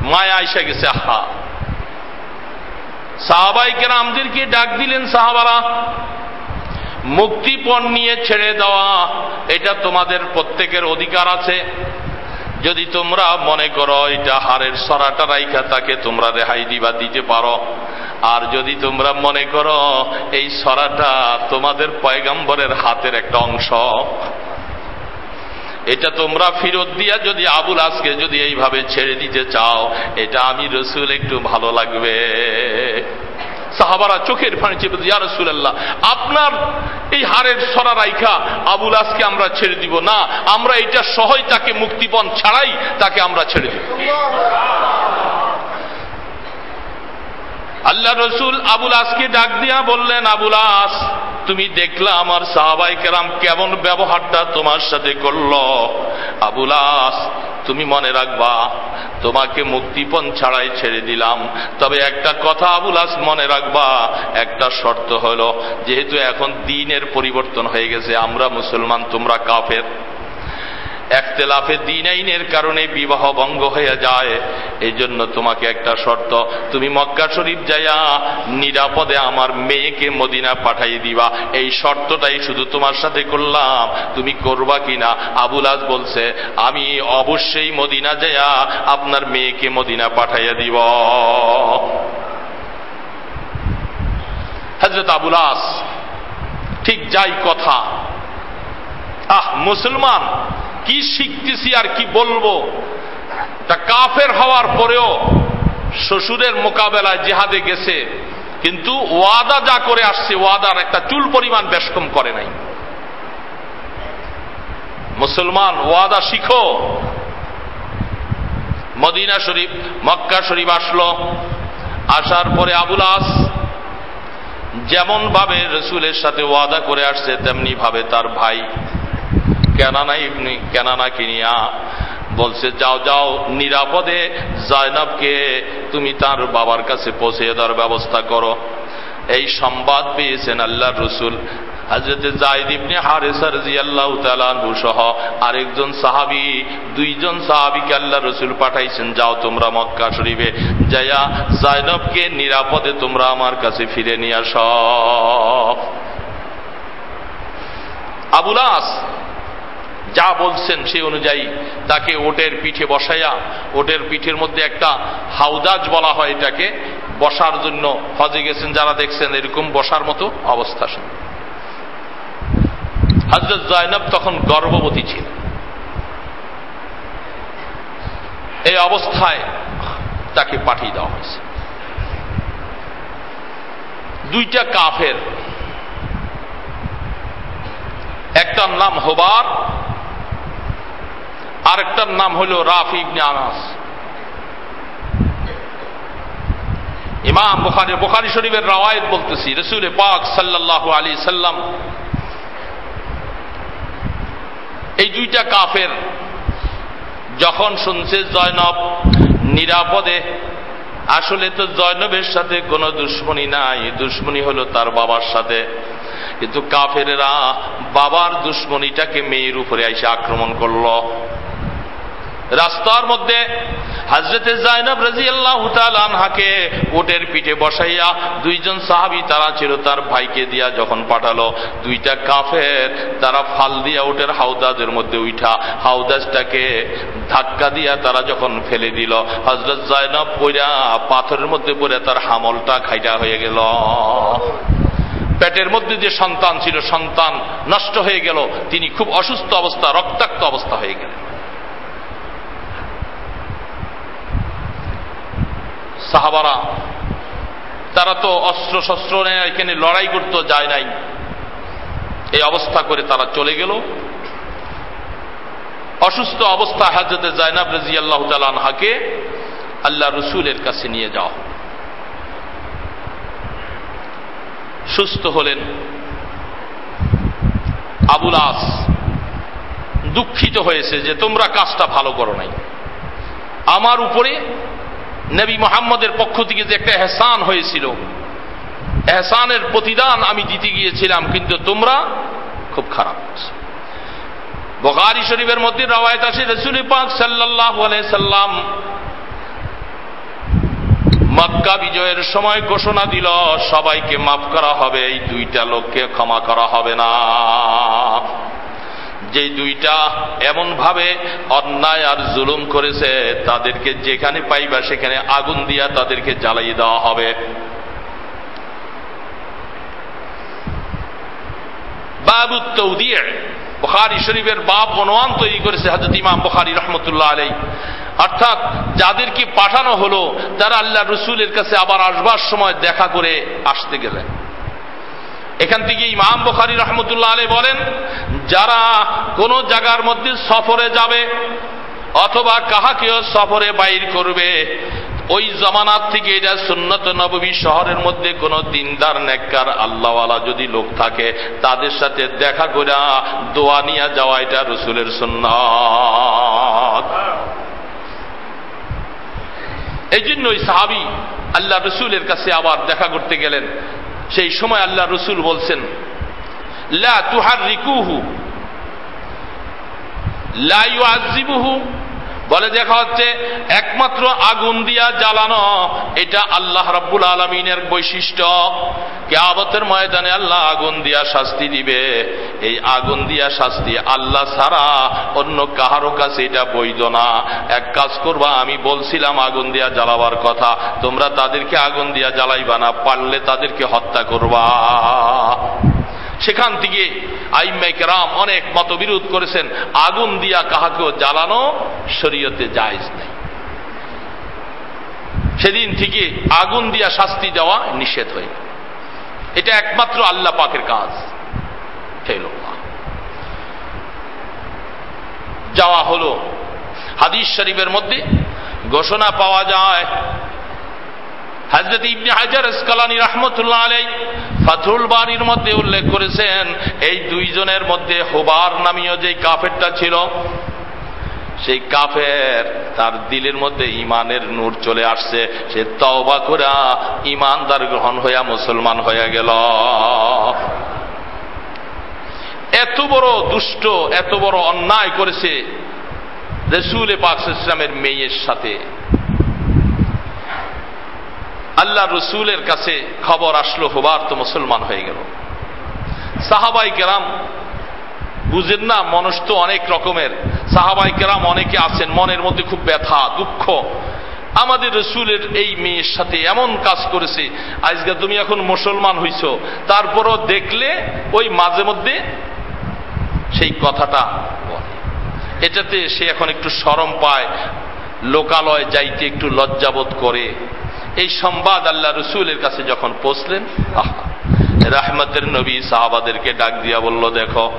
মায়া আইসা গেছে, আহা। সাহাবাই কেরামদেরকে ডাক দিলেন সাহাবারা মুক্তিপণ নিয়ে ছেড়ে দেওয়া, এটা তোমাদের প্রত্যেকের অধিকার আছে। যদি তোমরা মনে করো এটা হারের সরাটা রাইখা, তাকে তোমরা রেহাই দিবা, দিতে পারো। আর যদি তোমরা মনে করো এই সরাটা তোমাদের পয়গাম্বরের হাতের একটা অংশ এটা তোমরা ফিরত দিয়া যদি আবুল আজকে যদি এইভাবে ছেড়ে দিতে চাও, এটা আমি রসুল একটু ভালো লাগবে। সাহাবারা চোখের ফাঁড়ি চেপে ইয়া রসুলাল্লাহ, আপনার এই হারের সরা রাইখা আবুল আজকে আমরা ছেড়ে দিব না। আমরা এটা সহই তাকে মুক্তিপণ ছাড়াই তাকে আমরা ছেড়ে দিব। আল্লাহ রসুল আবুল আসকে ডাক দিয়া বললেন, আবুল আস, তুমি দেখলা আমার সাহাবাই কেরাম কেমন ব্যবহারটা তোমার সাথে করল? আবুল আস, তুমি মনে রাখবা, তোমাকে মুক্তিপণ ছাড়াই ছেড়ে দিলাম। তবে একটা কথা আবুল আস মনে রাখবা, একটা শর্ত হল, যেহেতু এখন দিনের পরিবর্তন হয়ে গেছে, আমরা মুসলমান, তোমরা কাফের। একতেলাফে দিন আইনের কারণে বিবাহ ভঙ্গ হয়ে যায়। এই জন্য তোমাকে একটা শর্ত, তুমি মক্কা শরীফ যাইয়া নিরাপদে আমার মেয়েকে মদিনা পাঠাই দিবা। এই শর্তটাই শুধু তোমার সাথে করলাম। তুমি করবা কিনা? আবুল আজ বলছে, আমি অবশ্যই মদিনা যাইয়া আপনার মেয়েকে মদিনা পাঠাইয়া দিব। হজরত আবুল আস, ঠিক যাই কথা। আহ, মুসলমান কি শিখতেছি আর কি বলব? তা কাফের হওয়ার পরেও শ্বশুরের মোকাবেলায় জেহাদে গেছে, কিন্তু ওয়াদা যা করে আসছে, ওয়াদার একটা চুল পরিমাণ বেশ কম করে নাই। মুসলমান, ওয়াদা শিখো। মদিনা শরীফ, মক্কা শরীফ আসলো। আসার পরে আবুল আস যেমন ভাবে রসুলের সাথে ওয়াদা করে আসছে তেমনি ভাবে তার ভাই কেনানা ইবনি কেনানা কিনিয়া বলছে, যাও যাও, নিরাপদে জায়নাবকে তুমি তার বাবার কাছে পৌঁছে দেওয়ার ব্যবস্থা করো। এই সংবাদ পেয়েছেন আল্লাহ রসুল। হাজরতে জায়দ ইবনে হারেসার জি আল্লাহ তালু সহ আরেকজন সাহাবি, দুইজন সাহাবিকে আল্লাহ রসুল পাঠাইছেন, যাও তোমরা মক্কা শরীফে যাইয়া জায়নবকে নিরাপদে তোমরা আমার কাছে ফিরে নিয়ে আস। আবুলাস যা বলছেন সেই অনুযায়ী তাকে ওটের পিঠে বসাইয়া, ওটের পিঠের মধ্যে একটা হাউদাজ বলা হয় এটাকে, বসার জন্য হজে গেছেন, যারা দেখছেন এরকম বসার মতো অবস্থা হজরত জয়নব তখন গর্ভবতী ছিল এই অবস্থায় তাকে পাঠিয়ে দেওয়া হয়েছে। দুইটা কাফের, একটার নাম হোবার আরেকটার নাম হল রাফি ইবনে আনাস। ইমাম বুখারি বুখারি শরীফের রাওয়ায়ত বলতেছি রসুল পাক সাল্লাহ আলী সাল্লাম এই দুইটা কাফের যখন শুনছে জয়নব নিরাপদে, আসলে তো জয়নবের সাথে কোনো দুশ্মনী নাই, দুশ্মনী হলো তার বাবার সাথে। কিন্তু কাফেরেরা বাবার দুশ্মনীটাকে মেয়ের উপরে এসে আক্রমণ করল। রাস্তার মধ্যে হাজরতে জাইনব রাজি আল্লাহ আনহাকে ওটের পিঠে বসাইয়া দুইজন সাহাবি তারা ছিল তার ভাইকে দিয়া যখন পাঠালো, দুইটা কাফের তারা ফাল দিয়া ওটের হাউদাজের মধ্যে উঠা হাউদাজটাকে ধাক্কা দিয়া তারা যখন ফেলে দিল হজরত জাইনব পইরা পাথরের মধ্যে পড়ে তার হামলটা খাইটা হয়ে গেল। পেটের মধ্যে যে সন্তান ছিল, সন্তান নষ্ট হয়ে গেল, তিনি খুব অসুস্থ অবস্থা, রক্তাক্ত অবস্থা হয়ে গেলেন। সাহাবারা, তারা তো অস্ত্র শস্ত্র এখানে লড়াই করতে, যায় নাই। এই অবস্থা করে তারা চলে গেল। অসুস্থ অবস্থা হাজরতে জাইনাব রাজি আল্লাহ তালানহাকে আল্লাহ রসুলের কাছে নিয়ে যাও। সুস্থ হলেন। আবুল আস দুঃখিত হয়েছে যে তোমরা কাজটা ভালো করো নাই। আমার উপরে নবী মোহাম্মদের পক্ষ থেকে যে একটা এহসান হয়েছিল। এহসানের প্রতিদান আমি দিতে গিয়েছিলাম, কিন্তু তোমরা খুব খারাপ বগারি শরীফের মধ্যে রওয়ায়ত আছে, রসুল পাক সাল্লাহ সাল্লাম মক্কা বিজয়ের সময় ঘোষণা দিল, সবাইকে মাফ করা হবে, এই দুইটা লোককে ক্ষমা করা হবে না। যে দুইটা এমন ভাবে অন্যায় আর জুলুম করেছে, তাদেরকে যেখানে পাইবা সেখানে আগুন দিয়া তাদেরকে জ্বালিয়ে দেওয়া হবে। বাবু তৌদিয়ে বুখারি শরীফের বাপ অনুমান তৈরি করেছে হাজরত ইমাম বুখারি রহমতুল্লাহ আলাই অর্থাৎ যাদেরকে পাঠানো হলো, তারা আল্লাহ রসুলের কাছে আবার আসবার সময় দেখা করে আসতে গেলেন। এখান থেকে ইমাম বখারি রহমতুল্লাহ আলী বলেন, যারা কোন জায়গার মধ্যে সফরে যাবে অথবা কাহাকেও সফরে বাইর করবে, ওই জমানার থেকে এটা সুন্নত নবী শহরের মধ্যে কোন দিনদার, নেককার, আল্লাহওয়ালা যদি লোক থাকে, তাদের সাথে দেখা করে দোয়া নিয়ে যাওয়া এটা রসুলের সুন্নত। এই জন্য ওই সাহাবি আল্লাহ রসুলের কাছে আবার দেখা করতে গেলেন। সেই সময় আল্লাহ রসুল বলছেন লা তুহার রিকুহু আজিবুহু বলে দেখা হচ্ছে, একমাত্র আগুন দিয়া জ্বালানো, এটা আল্লাহ রাব্বুল আলমিনের বৈশিষ্ট্য। কেয়াবতের ময়দানে আল্লাহ আগুন দিয়া শাস্তি দিবে। এই আগুন দিয়া শাস্তি আল্লাহ ছাড়া অন্য কাহারো কাছে এটা বৈধ না। এক কাজ করবা, আমি বলছিলাম আগুন দিয়া জ্বালাবার কথা, তোমরা তাদেরকে আগুন দিয়া জ্বালাইবা না, পারলে তাদেরকে হত্যা করবা। সেখান থেকে আইমাইকেরাম অনেক মতবিরোধ করেছেন। আগুন দিয়া কাহাকেও জ্বালানো শরীয়তে জায়জ নেই। সেদিন থেকে আগুন দিয়া শাস্তি দেওয়া নিষেধ হয়ে এটা একমাত্র আল্লাহ পাকের কাজ। যাওয়া হলো। হাদিস শরীফের মধ্যে ঘোষণা পাওয়া যায় হাজরত ইবনে হাজার ইসকালানি রহমতুল্লাহ আলাই ফাথুল বাড়ির মধ্যে উল্লেখ করেছেন, এই দুইজনের মধ্যে হোবার নামীয় যে কাফেরটা ছিল, সেই কাফের তার দিলের মধ্যে ইমানের নূর চলে আসছে। সে তওবা করে ইমানদার গ্রহণ হইয়া মুসলমান হয়ে গেল। এত বড় দুষ্ট, এত বড় অন্যায় করেছে রসুল পাক ইসলামের মেয়ের সাথে। আল্লাহ রসুলের কাছে খবর আসলো হবার তো মুসলমান হয়ে গেল। সাহাবাই কেরাম, বুঝেন না, মানুষ তো অনেক রকমের। সাহাবাই কেরাম অনেকে আছেন, মনের মধ্যে খুব ব্যথা, দুঃখ। আমাদের রসুলের এই মেয়ের সাথে এমন কাজ করেছে, আজকে তুমি এখন মুসলমান হইছ। তারপরও দেখলে ওই মাঝে মধ্যে সেই কথাটা বলে। এটাতে সে এখন একটু সরম পায়, লোকালয় যাইতে একটু লজ্জাবোধ করে। এই সংবাদ আল্লাহ রসুলের কাছে যখন পৌঁছলেন রাহমতের নবী সাহাবাদেরকে ডাক দিয়া বলল, দেখো,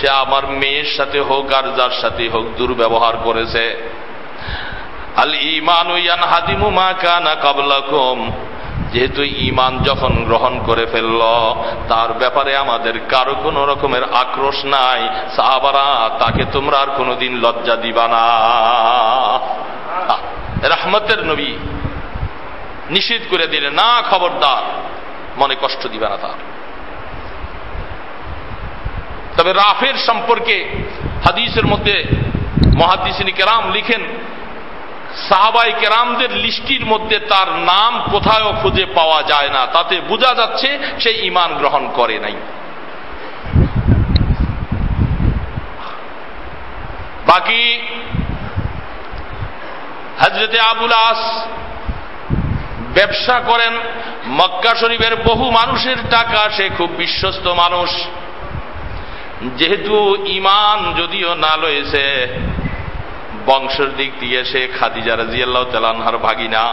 সে আমার মেয়ের সাথে হোক আর যার সাথে হোক দুর্ব্যবহার করেছে। আল ইমান হাদিমু মা কানা কাবলাকুম। যেহেতু ইমান যখন গ্রহণ করে ফেলল, তার ব্যাপারে আমাদের কারও কোন রকমের আক্রোশ নাই। সাহাবারা, তাকে তোমরা আর কোনোদিন লজ্জা দিবা না। রাহমতের নবী নিষেধ করে দিলে না খবরদার, মনে কষ্ট দিবে না তার। তবে রাফের সম্পর্কে হাদিসের মধ্যে মহাদিসিনী কেরাম লিখেন, সাহাবাই কেরামদের লিস্টির মধ্যে তার নাম কোথাও খুঁজে পাওয়া যায় না, তাতে বোঝা যাচ্ছে সে ইমান গ্রহণ করে নাই। বাকি হজরতে আবুল আস ব্যবসা করেন, মক্কা শরীফের বহু মানুষের টাকা, সে খুব বিশ্বস্ত মানুষ। যেহেতু ইমান যদিও না লয়েছে, বংশের দিক দিয়ে সে খাদিজা রাজিয়াল্লাহ তালানহার ভাগিনা।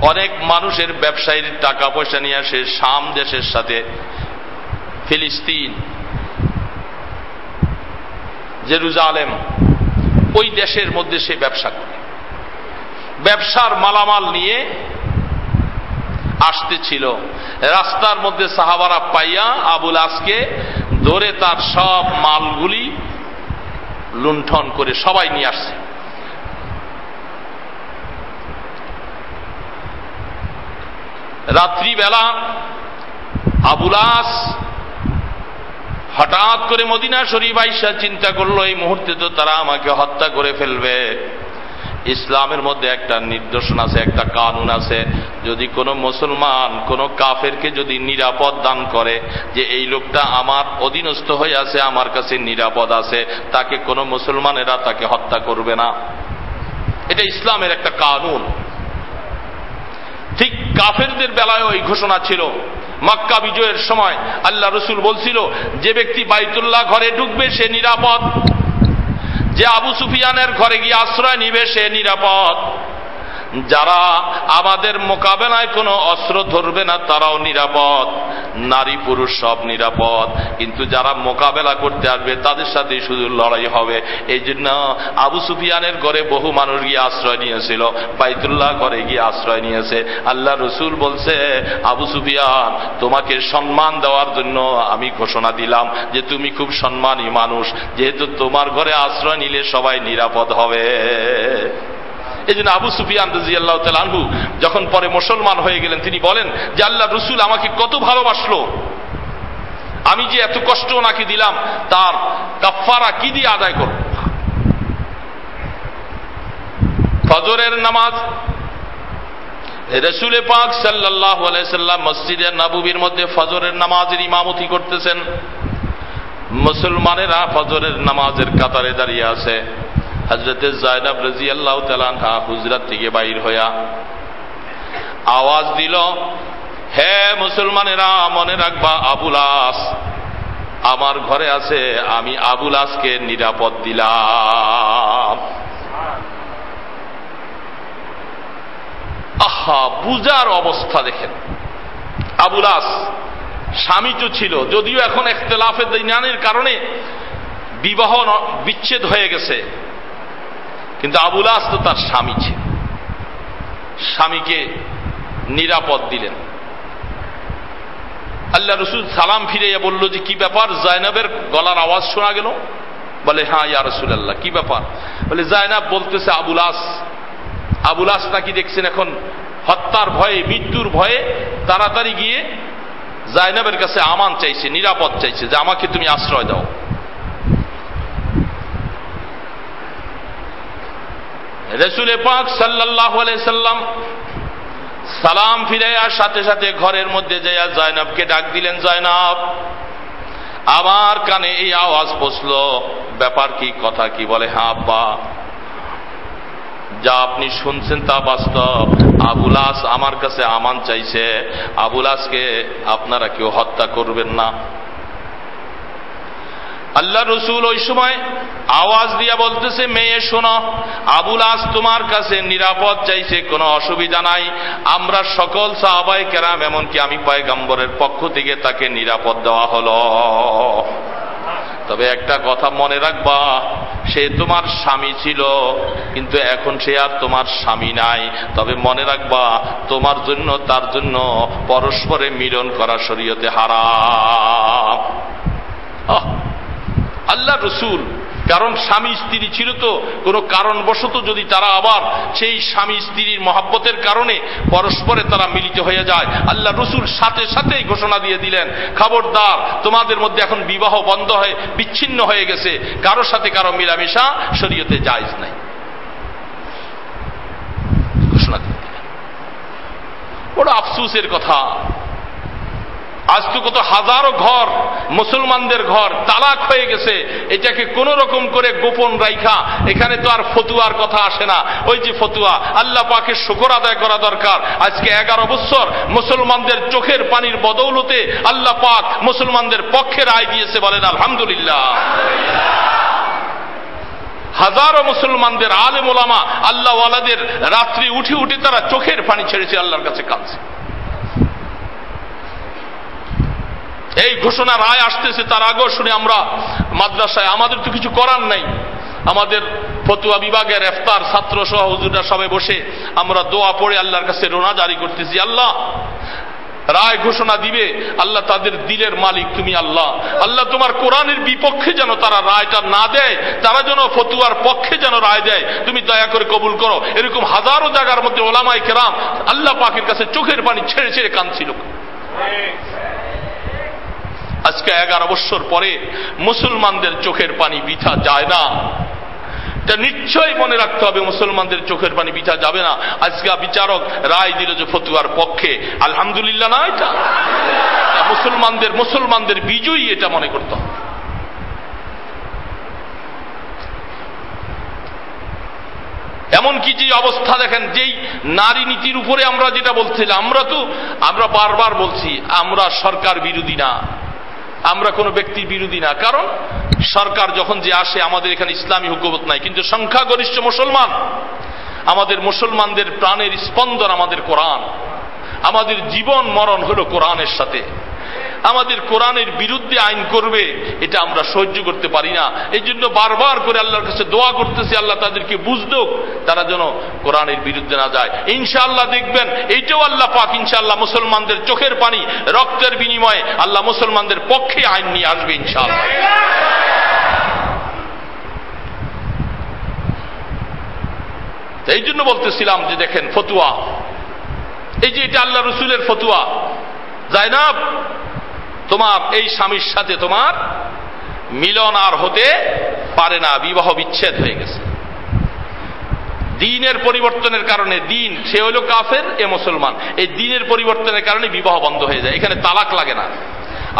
অনেক মানুষের ব্যবসায়ীর টাকা পয়সা নিয়ে আসে শাম দেশের সাথে ফিলিস্তিন, জেরুজালেম, ওই দেশের মধ্যে সে ব্যবসা করে। ব্যবসার মালামাল নিয়ে আসতেছিল। রাস্তার মধ্যে সাহাবারা পাইয়া আবুল আসকে ধরে তার সব মালগুলি লুণ্ঠন করে সবাই নিয়ে আসছে। রাত্রিবেলা আবুলাস হঠাৎ করে মদিনা শরীফ আইসা চিন্তা করল, এই মুহূর্তে তো তারা আমাকে হত্যা করে ফেলবে। ইসলামের মধ্যে একটা নির্দেশন আছে, একটা কানুন আছে। যদি কোনো মুসলমান, কোনো কাফেরকে যদি নিরাপদ দান করে যে এই লোকটা আমার অধীনস্থ হয়ে আছে, আমার কাছে নিরাপদ আছে, তাকে কোনো মুসলমানেরা তাকে হত্যা করবে না। এটা ইসলামের একটা কানুন। ঠিক কাফেরদের বেলায় ওই ঘোষণা ছিল। মক্কা বিজয়ের সময় আল্লাহ রসুল বলছিল, যে ব্যক্তি বাইতুল্লাহ ঘরে ঢুকবে, সে নিরাপদ। যে আবু সুফিয়ানের ঘরে গিয়ে আশ্রয় নিবে সে নিরাপদ। যারা আমাদের মোকাবেলায় কোনো অস্ত্র ধরবে না, তারাও নিরাপদ। নারী পুরুষ সব নিরাপদ। কিন্তু যারা মোকাবেলা করতে আসবে, তাদের সাথে শুধু লড়াই হবে। এই জন্য আবু সুফিয়ানের ঘরে বহু মানুষ গিয়ে আশ্রয় নিয়েছিল। বাইতুল্লাহ ঘরে গিয়ে আশ্রয় নিয়েছে। আল্লাহ রসুল বলছে, আবু সুফিয়ান, তোমাকে সম্মান দেওয়ার জন্য আমি ঘোষণা দিলাম যে তুমি খুব সম্মানী মানুষ। যেহেতু তোমার ঘরে আশ্রয় নিলে সবাই নিরাপদ হবে। এই জন্য আবু সুফিয়ান রাজি আল্লাহ তালহু যখন পরে মুসলমান হয়ে গেলেন, তিনি বলেন, যে আল্লাহ রসুল আমাকে কত ভালোবাসলো। আমি যে এত কষ্ট ওনাকে দিলাম, তার কাফারা কি দিয়ে আদায় করব? ফজরের নামাজ, রসুলে পাক সাল্লাহ আলাইসাল্লাম মসজিদের নাবুবির মধ্যে ফজরের নামাজের ইমামতি করতেছেন। মুসলমানেরা ফজরের নামাজের কাতারে দাঁড়িয়ে আছে। হজরতে জায়নাব রাজি আল্লাহ তালানহা হুজরাত থেকে বাইর হইয়া আওয়াজ দিল, হে মুসলমানেরা, মনে রাখবা আবুলাস আমার ঘরে আছে, আমি আবুলাসকে নিরাপদ দিলাম। আহা, বুজার অবস্থা দেখেন। আবুলাস স্বামী তো ছিল, যদিও এখন একতলাফে দিনানের কারণে বিবাহ বিচ্ছেদ হয়ে গেছে। কিন্তু আবুল আস তো তার স্বামী ছিল স্বামীকে নিরাপদ দিলেন। আল্লাহ রসুল সালাম ফিরে বলল যে, কি ব্যাপার জায়নাবের গলার আওয়াজ শোনা গেল? বলে হ্যাঁ ইয়া রসুল আল্লাহ কি ব্যাপার? বলে, জায়নাব বলতেছে আবুল আস আবুলাস আবুলাস নাকি দেখছেন এখন হত্যার ভয়ে, মৃত্যুর ভয়ে তাড়াতাড়ি গিয়ে জায়নাবের কাছে আমান চাইছে, নিরাপদ চাইছে, যে আমাকে তুমি আশ্রয় দাও। রসুল পাক সাল্লাহ সাল্লাম সালাম ফিরাইয়ার সাথে সাথে ঘরের মধ্যে যাইয়া জয়নবকে ডাক দিলেন, জয়নব, আমার কানে এই আওয়াজ পৌঁছল ব্যাপার কি, কথা কি? বলে হ্যাঁ আব্বা। যা আপনি শুনছেন তা বাস্তব। আবুলাস আমার কাছে আমান চাইছে। আবুলাসকে আপনারা কেউ হত্যা করবেন না। আল্লাহ রসুল ওই সময় আওয়াজ দিয়া বলতেছে, মেয়ে, শোনো, আবুল আস তোমার কাছে নিরাপদ চাইছে, কোনো অসুবিধা নাই। আমরা সকল সাহাবাই কেরাম, এমনকি আমি পয়গম্বরের পক্ষ থেকে তাকে নিরাপদ দেওয়া হলো। তবে একটা কথা মনে রাখবা, সে তোমার স্বামী ছিল, কিন্তু এখন সে আর তোমার স্বামী নাই। তবে মনে রাখবা, তোমার জন্য, তার জন্য পরস্পরে মিলন করা শরীয়তে হারাম। আল্লাহ রসুল। কারণ স্বামী স্ত্রী ছিল তো, কোনো কারণবশত যদি তারা আবার সেই স্বামী স্ত্রীর মহাব্বতের কারণে পরস্পরে তারা মিলিত হয়ে যায়, আল্লাহ রসুল সাথে সাথেই ঘোষণা দিয়ে দিলেন, খবরদার, তোমাদের মধ্যে এখন বিবাহ বন্ধ হয়ে, বিচ্ছিন্ন হয়ে গেছে, কারও সাথে কারও মিলামেশা শরীয়তে জায়জ নাই। ঘোষণা দিয়ে দিলেন। বড় আফসুসের কথা। আজ তো কত হাজারো ঘর, মুসলমানদের ঘর তালাক হয়ে গেছে। এটাকে কোন রকম করে গোপন রাইখা, এখানে তো আর ফতুয়ার কথা আসে না। ওই যে ফতুয়া, আল্লাহ পাকে শুকর আদায় করা দরকার। আজকে এগারো বছর মুসলমানদের চোখের পানির বদৌলতে আল্লাহ পাক মুসলমানদের পক্ষে রায় দিয়েছে বলেন, আলহামদুলিল্লাহ। হাজারো মুসলমানদের আলেম ওলামা আল্লাহ ওয়ালাদের রাত্রি উঠে উঠে তারা চোখের পানি ছেড়েছে, আল্লাহর কাছে কাঁদছে। এই ঘোষণা রায় আসতেছে তার আগেও শুনে আমরা মাদ্রাসায়। আমাদের তো কিছু করার নাই। আমাদের ফতুয়া বিভাগের এফতার ছাত্র সহ হুজুরা সবাই বসে আমরা দোয়া পড়ে আল্লাহর কাছে রোনা জারি করতেছি। আল্লাহ, রায় ঘোষণা দিবে, আল্লাহ তাদের দিলের মালিক তুমি আল্লাহ। আল্লাহ তোমার কোরআনের বিপক্ষে যেন তারা রায়টা না দেয়, তারা যেন ফতুয়ার পক্ষে যেন রায় দেয়, তুমি দয়া করে কবুল করো। এরকম হাজারো জায়গার মধ্যে ওলামাই কেরাম আল্লাহ পাখির কাছে চোখের পানি ছেড়ে ছেড়ে কাঁদছিল। আজকে এগারো বছর পরে মুসলমানদের চোখের পানি বিথা যায় না। এটা নিশ্চয়ই মনে রাখতে হবে, মুসলমানদের চোখের পানি বিচার যাবে না। আজকে বিচারক রায় দিল যে ফতুয়ার পক্ষে। আলহামদুলিল্লাহ না এটা। মুসলমানদের মুসলমানদের বিজয়ী এটা মনে করতে হবে। এমনকি যে অবস্থা দেখেন, যেই নারী নীতির উপরে আমরা যেটা বলছিলাম, আমরা তো, আমরা বারবার বলছি, আমরা সরকার বিরোধী না। আমরা কোনো ব্যক্তির বিরোধী না। কারণ সরকার যখন যে আসে, আমাদের এখানে ইসলামী হুকুমত নাই। কিন্তু সংখ্যাগরিষ্ঠ মুসলমান, আমাদের মুসলমানদের প্রাণের স্পন্দন আমাদের কোরআন। আমাদের জীবন মরণ হল কোরআনের সাথে। আমাদের কোরআনের বিরুদ্ধে আইন করবে, এটা আমরা সহ্য করতে পারি না। এই জন্য বারবার করে আল্লাহর কাছে দোয়া করতেছি, আল্লাহ তাদেরকে বুঝদো তারা যেন কোরআনের বিরুদ্ধে না যায়। ইনশাআল্লাহ দেখবেন, এইটাও আল্লাহ পাক ইনশাআল্লাহ মুসলমানদের চোখের পানি, রক্তের বিনিময়ে আল্লাহ মুসলমানদের পক্ষে আইন নিয়ে আসবে ইনশাআল্লাহ। এই জন্য বলতেছিলাম যে দেখেন, ফতুয়া। এই যে এটা আল্লাহ রসুলের ফতুয়া। জায়নাব তোমার এই স্বামীর সাথে তোমার মিলন আর হতে পারে না, বিবাহ বিচ্ছেদ হয়ে গেছে। দিনের পরিবর্তনের কারণে দিন, সে হলো কাফের, এ মুসলমান। এই দিনের পরিবর্তনের কারণে বিবাহ বন্ধ হয়ে যায়, এখানে তালাক লাগে না।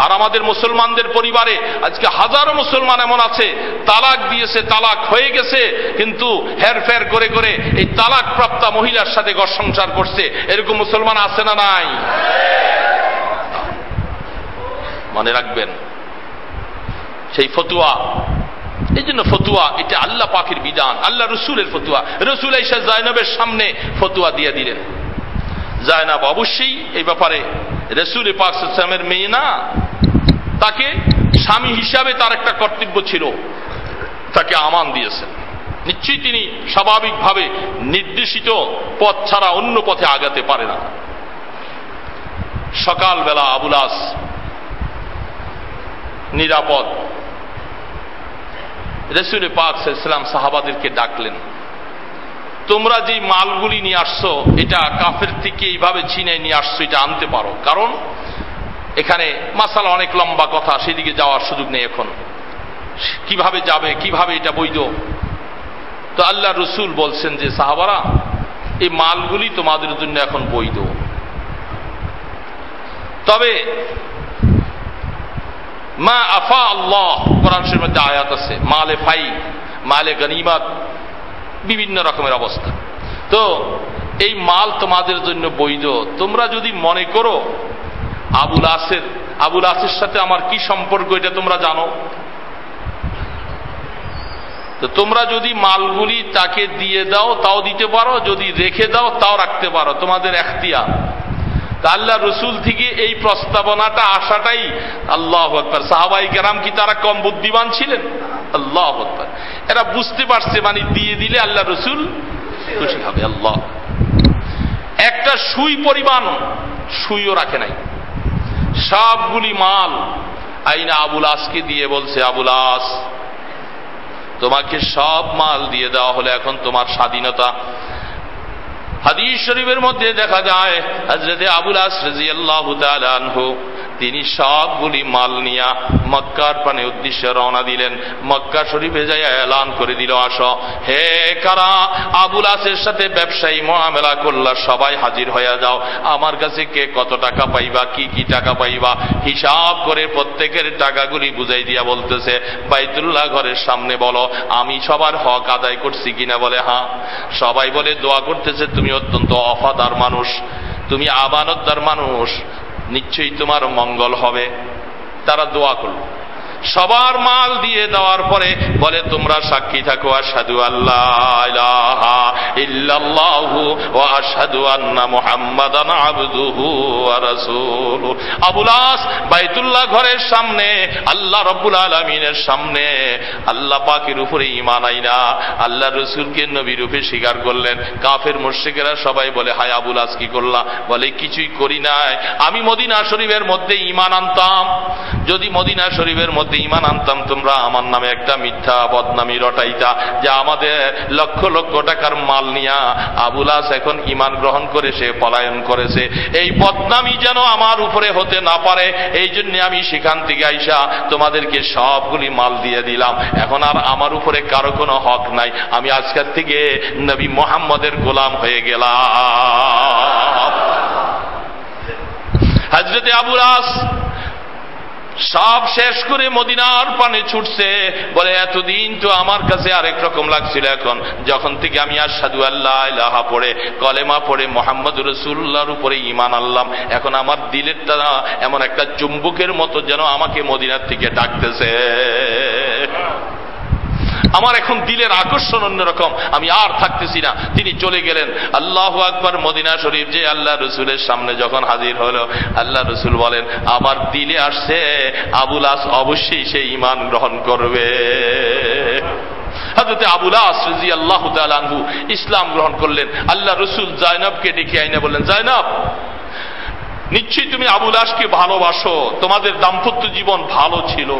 আর আমাদের মুসলমানদের পরিবারে আজকে হাজারো মুসলমান এমন আছে, তালাক দিয়েছে, তালাক হয়ে গেছে, কিন্তু হেরফের করে করে এই তালাক প্রাপ্তা মহিলার সাথে ঘর সংসার করছে, এরকম মুসলমান আছে না নাই? মনে রাখবেন। সেই ফতুয়া, এই জন্য ফতুয়া, এটা আল্লাহ পাখির বিধান, আল্লাহ রসুলের ফতুয়া। রসুল এসে জায়নবের সামনে ফতুয়া দিয়ে দিলেন। জায়নাব অবশ্যই এই ব্যাপারে রসুল পাকের মেয়ে না, তাকে স্বামী হিসাবে তার একটা কর্তব্য ছিল। তাকে আমান দিয়েছেন। নিশ্চয়ই তিনি স্বাভাবিকভাবে নির্দেশিত পথ ছাড়া অন্য পথে আগাতে পারে না। সকালবেলা আবুলাস নিরাপদ। রসুল পাক ইসলাম সাহাবাদেরকে ডাকলেন, তোমরা যে মালগুলি নিয়ে আসছো, এটা কাফের থেকে এইভাবে ছিনে নিয়ে আসছো, এটা আনতে পারো। কারণ এখানে মাসালা অনেক লম্বা কথা, সেদিকে যাওয়ার সুযোগ নেই এখন। কীভাবে যাবে, কীভাবে এটা বৈধ? তো আল্লাহ রসুল বলছেন যে, সাহাবারা, এই মালগুলি তোমাদের জন্য এখন বৈধ। তবে মা আফা আল্লাহ কোরআন মধ্যে আয়াত আছে, মালে ফাই, মালে গনিমাত, বিভিন্ন রকমের অবস্থা। তো এই মাল তোমাদের জন্য বৈধ। তোমরা যদি মনে করো আবুল আসের আবুল আসের সাথে আমার কি সম্পর্ক এটা তোমরা জানো? তো তোমরা যদি মালগুলি তাকে দিয়ে দাও, তাও দিতে পারো, যদি রেখে দাও, তাও রাখতে পারো। তোমাদের এখতিয়া আল্লাহ রসুল থেকে এই প্রস্তাবনাটা আসাটাই আল্লাহ আকবর। সাহাবাই কেরাম কি তারা কম বুদ্ধিমান ছিলেন? আল্লাহ আকবর। এরা বুঝতে পারছে মানে দিয়ে দিলে আল্লাহ রসুল খুশি হবে, আল্লাহ। একটা সুই পরিমাণ সুইও রাখে নাই। সবগুলি মাল আইনা আবুল আসকে দিয়ে বলছে, আবুল আস, তোমাকে সব মাল দিয়ে দেওয়া হলে, এখন তোমার স্বাধীনতা হাদিস শরীফের মধ্যে দেখা যায় হজরতে আবুল আনহু, তিনি সবগুলি মাল নিয়া মক্কার পানে উদ্দেশ্যে রওনা দিলেন। মক্কা শরীফে যাই এলান করে দিল, আস, হে কারা, আবুল আসের সাথে ব্যবসায়ী মহামেলা করলা, সবাই হাজির হয়ে যাও। আমার কাছে কে কত টাকা পাইবা, কি কি টাকা পাইবা? হিসাব করে প্রত্যেকের টাকাগুলি বুঝাই দিয়া বলতেছে, বাইতুল্লাহ ঘরের সামনে বলো, আমি সবার হক আদায় করছি কিনা? বলে হ্যাঁ। সবাই বলে, দোয়া করতেছে, তুমি অত্যন্ত অফাদার মানুষ তুমি আবানতদার মানুষ নিশ্চয়ই তোমার মঙ্গল হবে। তারা দোয়া করল। সবার মাল দিয়ে দেওয়ার পরে বলে, তোমরা সাক্ষী থাকো আসাদু আল্লাহ ইল্লাল্লাহু ও আসাদু আন্না মুহাম্মাদান আবুলাস বাইতুল্লাহ ঘরের সামনে, আল্লাহ রব্বুল আলামিনের সামনে আল্লাহ পাকের উপরে ঈমান আইনা আল্লাহ রসুলকে নবী রূপে স্বীকার করলেন। কাফের মুশরিকেরা সবাই বলে, হায় আবুলাস কি করলা? বলে, কিছুই করি নাই। আমি মদিনা শরীফের মধ্যে ঈমান আনতাম। যদি মদিনা শরীফের মধ্যে মধ্যে ইমান আনতাম, তোমরা আমার নামে একটা মিথ্যা, বদনামি, রটাইতা, যে আমাদের লক্ষ লক্ষ টাকার মাল নিয়া আবুলাস এখন ইমান গ্রহণ করে সে পলায়ন করেছে। এই বদনামি যেন আমার উপরে হতে না পারে, এই জন্য আমি সেখান থেকে আইসা তোমাদেরকে সবগুলি মাল দিয়ে দিলাম। এখন আর আমার উপরে কারও কোনো হক নাই। আমি আজকের থেকে নবী মোহাম্মদের গোলাম হয়ে গেলাম। হজরতে আবুলাস সব শেষ করে মদিনার পানে ছুটছে। বলে, এতদিন তো আমার কাছে আরেক রকম লাগছিল এখন। যখন থেকে আমি আর সাধু আল্লাহ ইলাহা পড়ে, কলেমা পড়ে মোহাম্মদ রসুল্লাহর উপরে ইমান আনলাম, এখন আমার দিলের তারা এমন একটা চুম্বুকের মতো যেন আমাকে মদিনার থেকে ডাকতেছে। আমার এখন দিলের আকর্ষণ অন্যরকম, আমি আর থাকতেছি না। তিনি চলে গেলেন। আল্লাহ আকবর মদিনা শরীফ যে আল্লাহ রসুলের সামনে যখন হাজির হলো, আল্লাহ রসুল বলেন, আমার দিলে আসছে আবুল আস অবশ্যই সে ইমান গ্রহণ করবে। হাজরতে আবুল আসি আল্লাহ তালু ইসলাম গ্রহণ করলেন। আল্লাহ রসুল জায়নবকে ডেকে আইনে বললেন জায়নব নিশ্চয়ই তুমি আবুল আসকে ভালোবাসো। তোমাদের দাম্পত্য জীবন ভালো ছিল।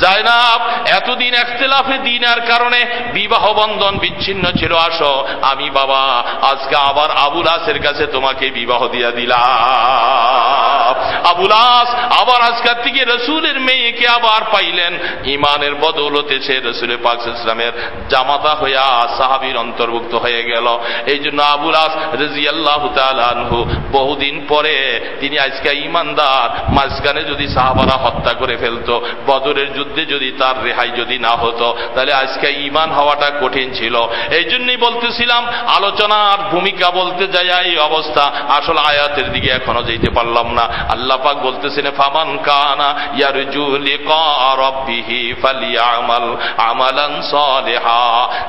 জায়নাব এতদিন একতলাফে দিনার কারণে বিবাহ বন্ধন বিচ্ছিন্ন ছিল, আসো। আমি বাবা, আজকে আবার আবুল আসের কাছে তোমাকে বিবাহ দিয়া দিলাম। আবুল আস আবার আজকার থেকে রসুলের মেয়েকে আবার পাইলেন। ইমানের বদৌলতে সে রসুল পাক ইসলামের জামাতা হইয়া সাহাবির অন্তর্ভুক্ত হয়ে গেল। এই জন্য আবুল আস রাজি আল্লাহ বহুদিন পরে তিনি আজকে ইমানদার মাঝখানে যদি সাহাবারা হত্যা করে ফেলতো, বদরের যুদ্ধে যদি তার রেহাই যদি না হতো, তাহলে আজকে ইমান হওয়াটা কঠিন ছিল। এই জন্যই বলতেছিলাম আলোচনার ভূমিকা বলতে যাই, এই অবস্থা। আসল আয়াতের দিকে এখনও যেতে পারলাম না। আল্লাহ পাক বলতেছেন, ফামান কানা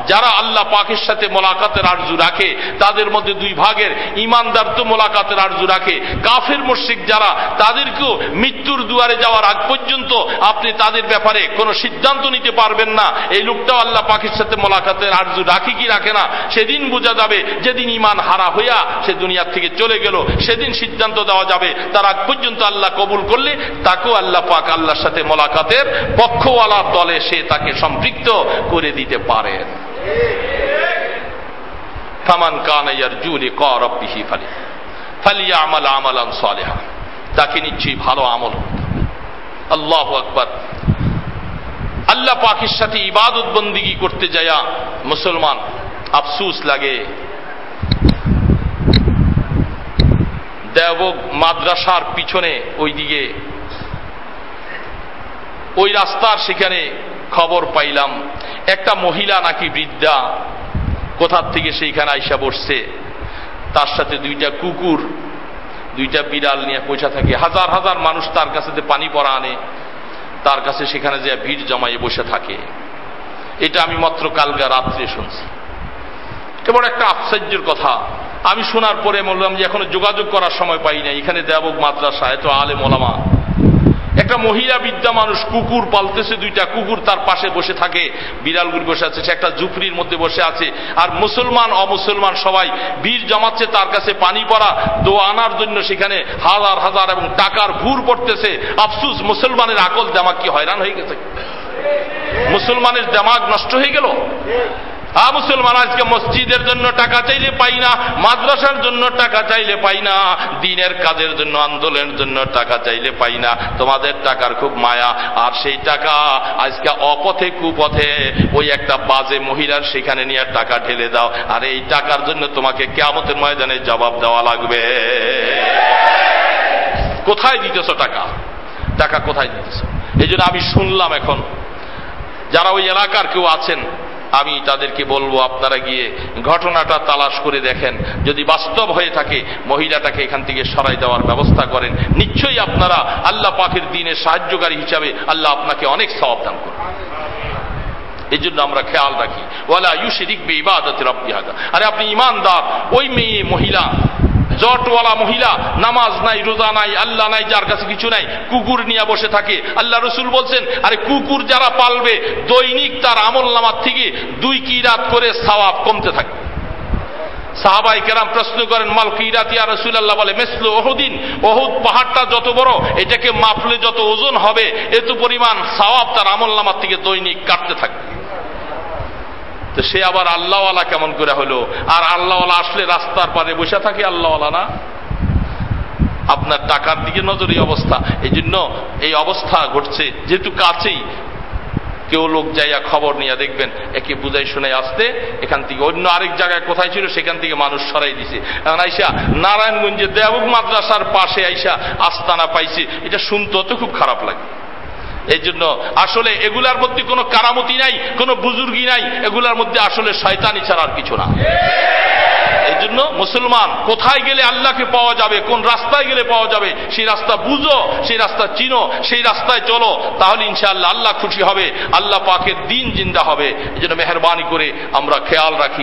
যারা আল্লাহ পাকের সাথে মোলাকাতের আরজু রাখে, তাদের মধ্যে দুই ভাগের ইমানদার তো মোলাকাতের আরজু রাখে। কাফের মুশরিক যারা, তাদেরকেও মৃত্যুর দুয়ারে যাওয়ার আগ পর্যন্ত আপনি তাদের ব্যাপারে কোনো সিদ্ধান্ত নিতে পারবেন না। এই লোকটাও আল্লাহ পাখির সাথে মোলাকাতের আরজু রাখি কি রাখে না। সেদিন বোঝা যাবে, যেদিন ইমান হারা হইয়া সে দুনিয়ার থেকে চলে গেল, সেদিন সিদ্ধান্ত দেওয়া যাবে। তার আগ পর্যন্ত আল্লাহ কবুল করলে তাকেও আল্লাহ পাক আল্লাহর সাথে মোলাকাতের পক্ষওয়ালার দলে সে তাকে সম্পৃক্ত করে দিতে পারেন। ফামান কানাইয়ার জুলি করব্বিহি ফালি ফালিয়া আমাল আমালান তাকে নিশ্চয়ই ভালো আমল আল্লাহ আকবর। আল্লাহ পাকের সাথে ইবাদত বন্দিগি করতে যায়া মুসলমান আফসুস লাগে। দেবক মাদ্রাসার পিছনে ওই দিকে ওই রাস্তার সেখানে খবর পাইলাম, একটা মহিলা নাকি বৃদ্ধা কোথার থেকে সেইখানে আইসা বসছে, তার সাথে দুইটা কুকুর, দুইটা বিড়াল নিয়ে পয়সা থাকে। হাজার হাজার মানুষ তার কাছে পানি পরা আনে। তার কাছে সেখানে যে ভিড় জমাইয়ে বসে থাকে। এটা আমি মাত্র কালকে রাত্রে শুনছি। কেবল একটা আশ্চর্যের কথা। আমি শোনার পরে বললাম যে এখনও যোগাযোগ করার সময় পাই না এখানে দেবক মাদ্রাসা তো আলে মোলামা একটা মহিলা বিদ্যা মানুষ কুকুর পালতেছে দুইটা, কুকুর তার পাশে বসে থাকে, বিড়ালগুলি বসে আছে, সে একটা ঝুপড়ির মধ্যে বসে আছে। আর মুসলমান, অমুসলমান সবাই বীর জমাচ্ছে তার কাছে পানি পড়া দো আনার জন্য সেখানে হাজার হাজার এবং টাকার ভুর পড়তেছে। আফসুস, মুসলমানের আকল জামা কি হয়রান হয়ে গেছে? মুসলমানের জামাগ নষ্ট হয়ে গেল? মুসলমান, আজকে মসজিদের জন্য টাকা চাইলে পাই না, মাদ্রাসার জন্য টাকা চাইলে পাই না, দিনের কাজের জন্য, আন্দোলনের জন্য টাকা চাইলে পাই না। তোমাদের টাকার খুব মায়া, আর সেই টাকা আজকে অপথে, কুপথে ওই একটা বাজে মহিলার সেখানে নিয়ে টাকা ঢেলে দাও। আর এই টাকার জন্য তোমাকে কেমতের ময়দানে জবাব দেওয়া লাগবে। কোথায় দিতেছ টাকা? টাকা কোথায় দিতেছ? এই আমি শুনলাম এখন, যারা ওই এলাকার কেউ আছেন আমি তাদেরকে বলব, আপনারা গিয়ে ঘটনাটা তালাশ করে দেখেন। যদি বাস্তব হয়ে থাকে, মহিলাটাকে এখান থেকে সরাই দেওয়ার ব্যবস্থা করেন। নিশ্চয়ই আপনারা আল্লাহ পাখির দিনের সাহায্যকারী হিসাবে আল্লাহ আপনাকে অনেক সাবধান করবেন এই জন্য আমরা খেয়াল রাখি। ওয়ালা ইউশরিক বে ইবাদতের রব্বিহাদা আরে আপনি ইমানদার, ওই মেয়ে মহিলা জটওয়ালা মহিলা, নামাজ নাই, রোজা নাই, আল্লাহ নাই, যার কাছে কিছু নাই, কুকুর নিয়ে বসে থাকে। আল্লাহ রসুল বলছেন, আরে কুকুর যারা পালবে, দৈনিক তার আমল নামার থেকে দুই কি রাত করে সওয়াব কমতে থাকে। সাহাবাই কেরাম প্রশ্ন করেন, মাল কিরাতিয়া রসুল্লাহ বলে, মেসলু ওহুদিন, ওহুদ পাহাড়টা যত বড়, এটাকে মাপলে যত ওজন হবে, এত পরিমাণ সওয়াব তার আমল নামার থেকে দৈনিক কাটতে থাকবে তো সে আবার আল্লাহওয়ালা কেমন করে হলো? আর আল্লাহওয়ালা আসলে রাস্তার পারে বসে থাকে আল্লাহওয়ালা না? আপনার টাকার দিকে নজর এই অবস্থা। এই জন্য এই অবস্থা ঘটছে যেহেতু কাছেই। কেউ লোক যাইয়া খবর নিয়ে দেখবেন, একে বুঝাই শুনে আসতে, এখান থেকে অন্য আরেক জায়গায় কোথায় ছিল, সেখান থেকে মানুষ সরাই দিছে। এখন আইসা নারায়ণগঞ্জে দেবক মাদ্রাসার পাশে আইসা আস্তানা পাইছে। এটা শুনতে তো খুব খারাপ লাগে। এই জন্য আসলে এগুলার মধ্যে কোনো কারামতি নাই, কোনো বুজুর্গি নাই, এগুলার মধ্যে আসলে শয়তানি ছাড়া আর কিছু না। এই জন্য মুসলমান, কোথায় গেলে আল্লাহকে পাওয়া যাবে, কোন রাস্তায় গেলে পাওয়া যাবে, সেই রাস্তা বুঝো, সেই রাস্তা চিনো, সেই রাস্তায় চলো, তাহলে ইনশাআল্লাহ আল্লাহ খুশি হবে, আল্লাহ পাকের দিন জিন্দা হবে। এই জন্য মেহরবানি করে আমরা খেয়াল রাখি।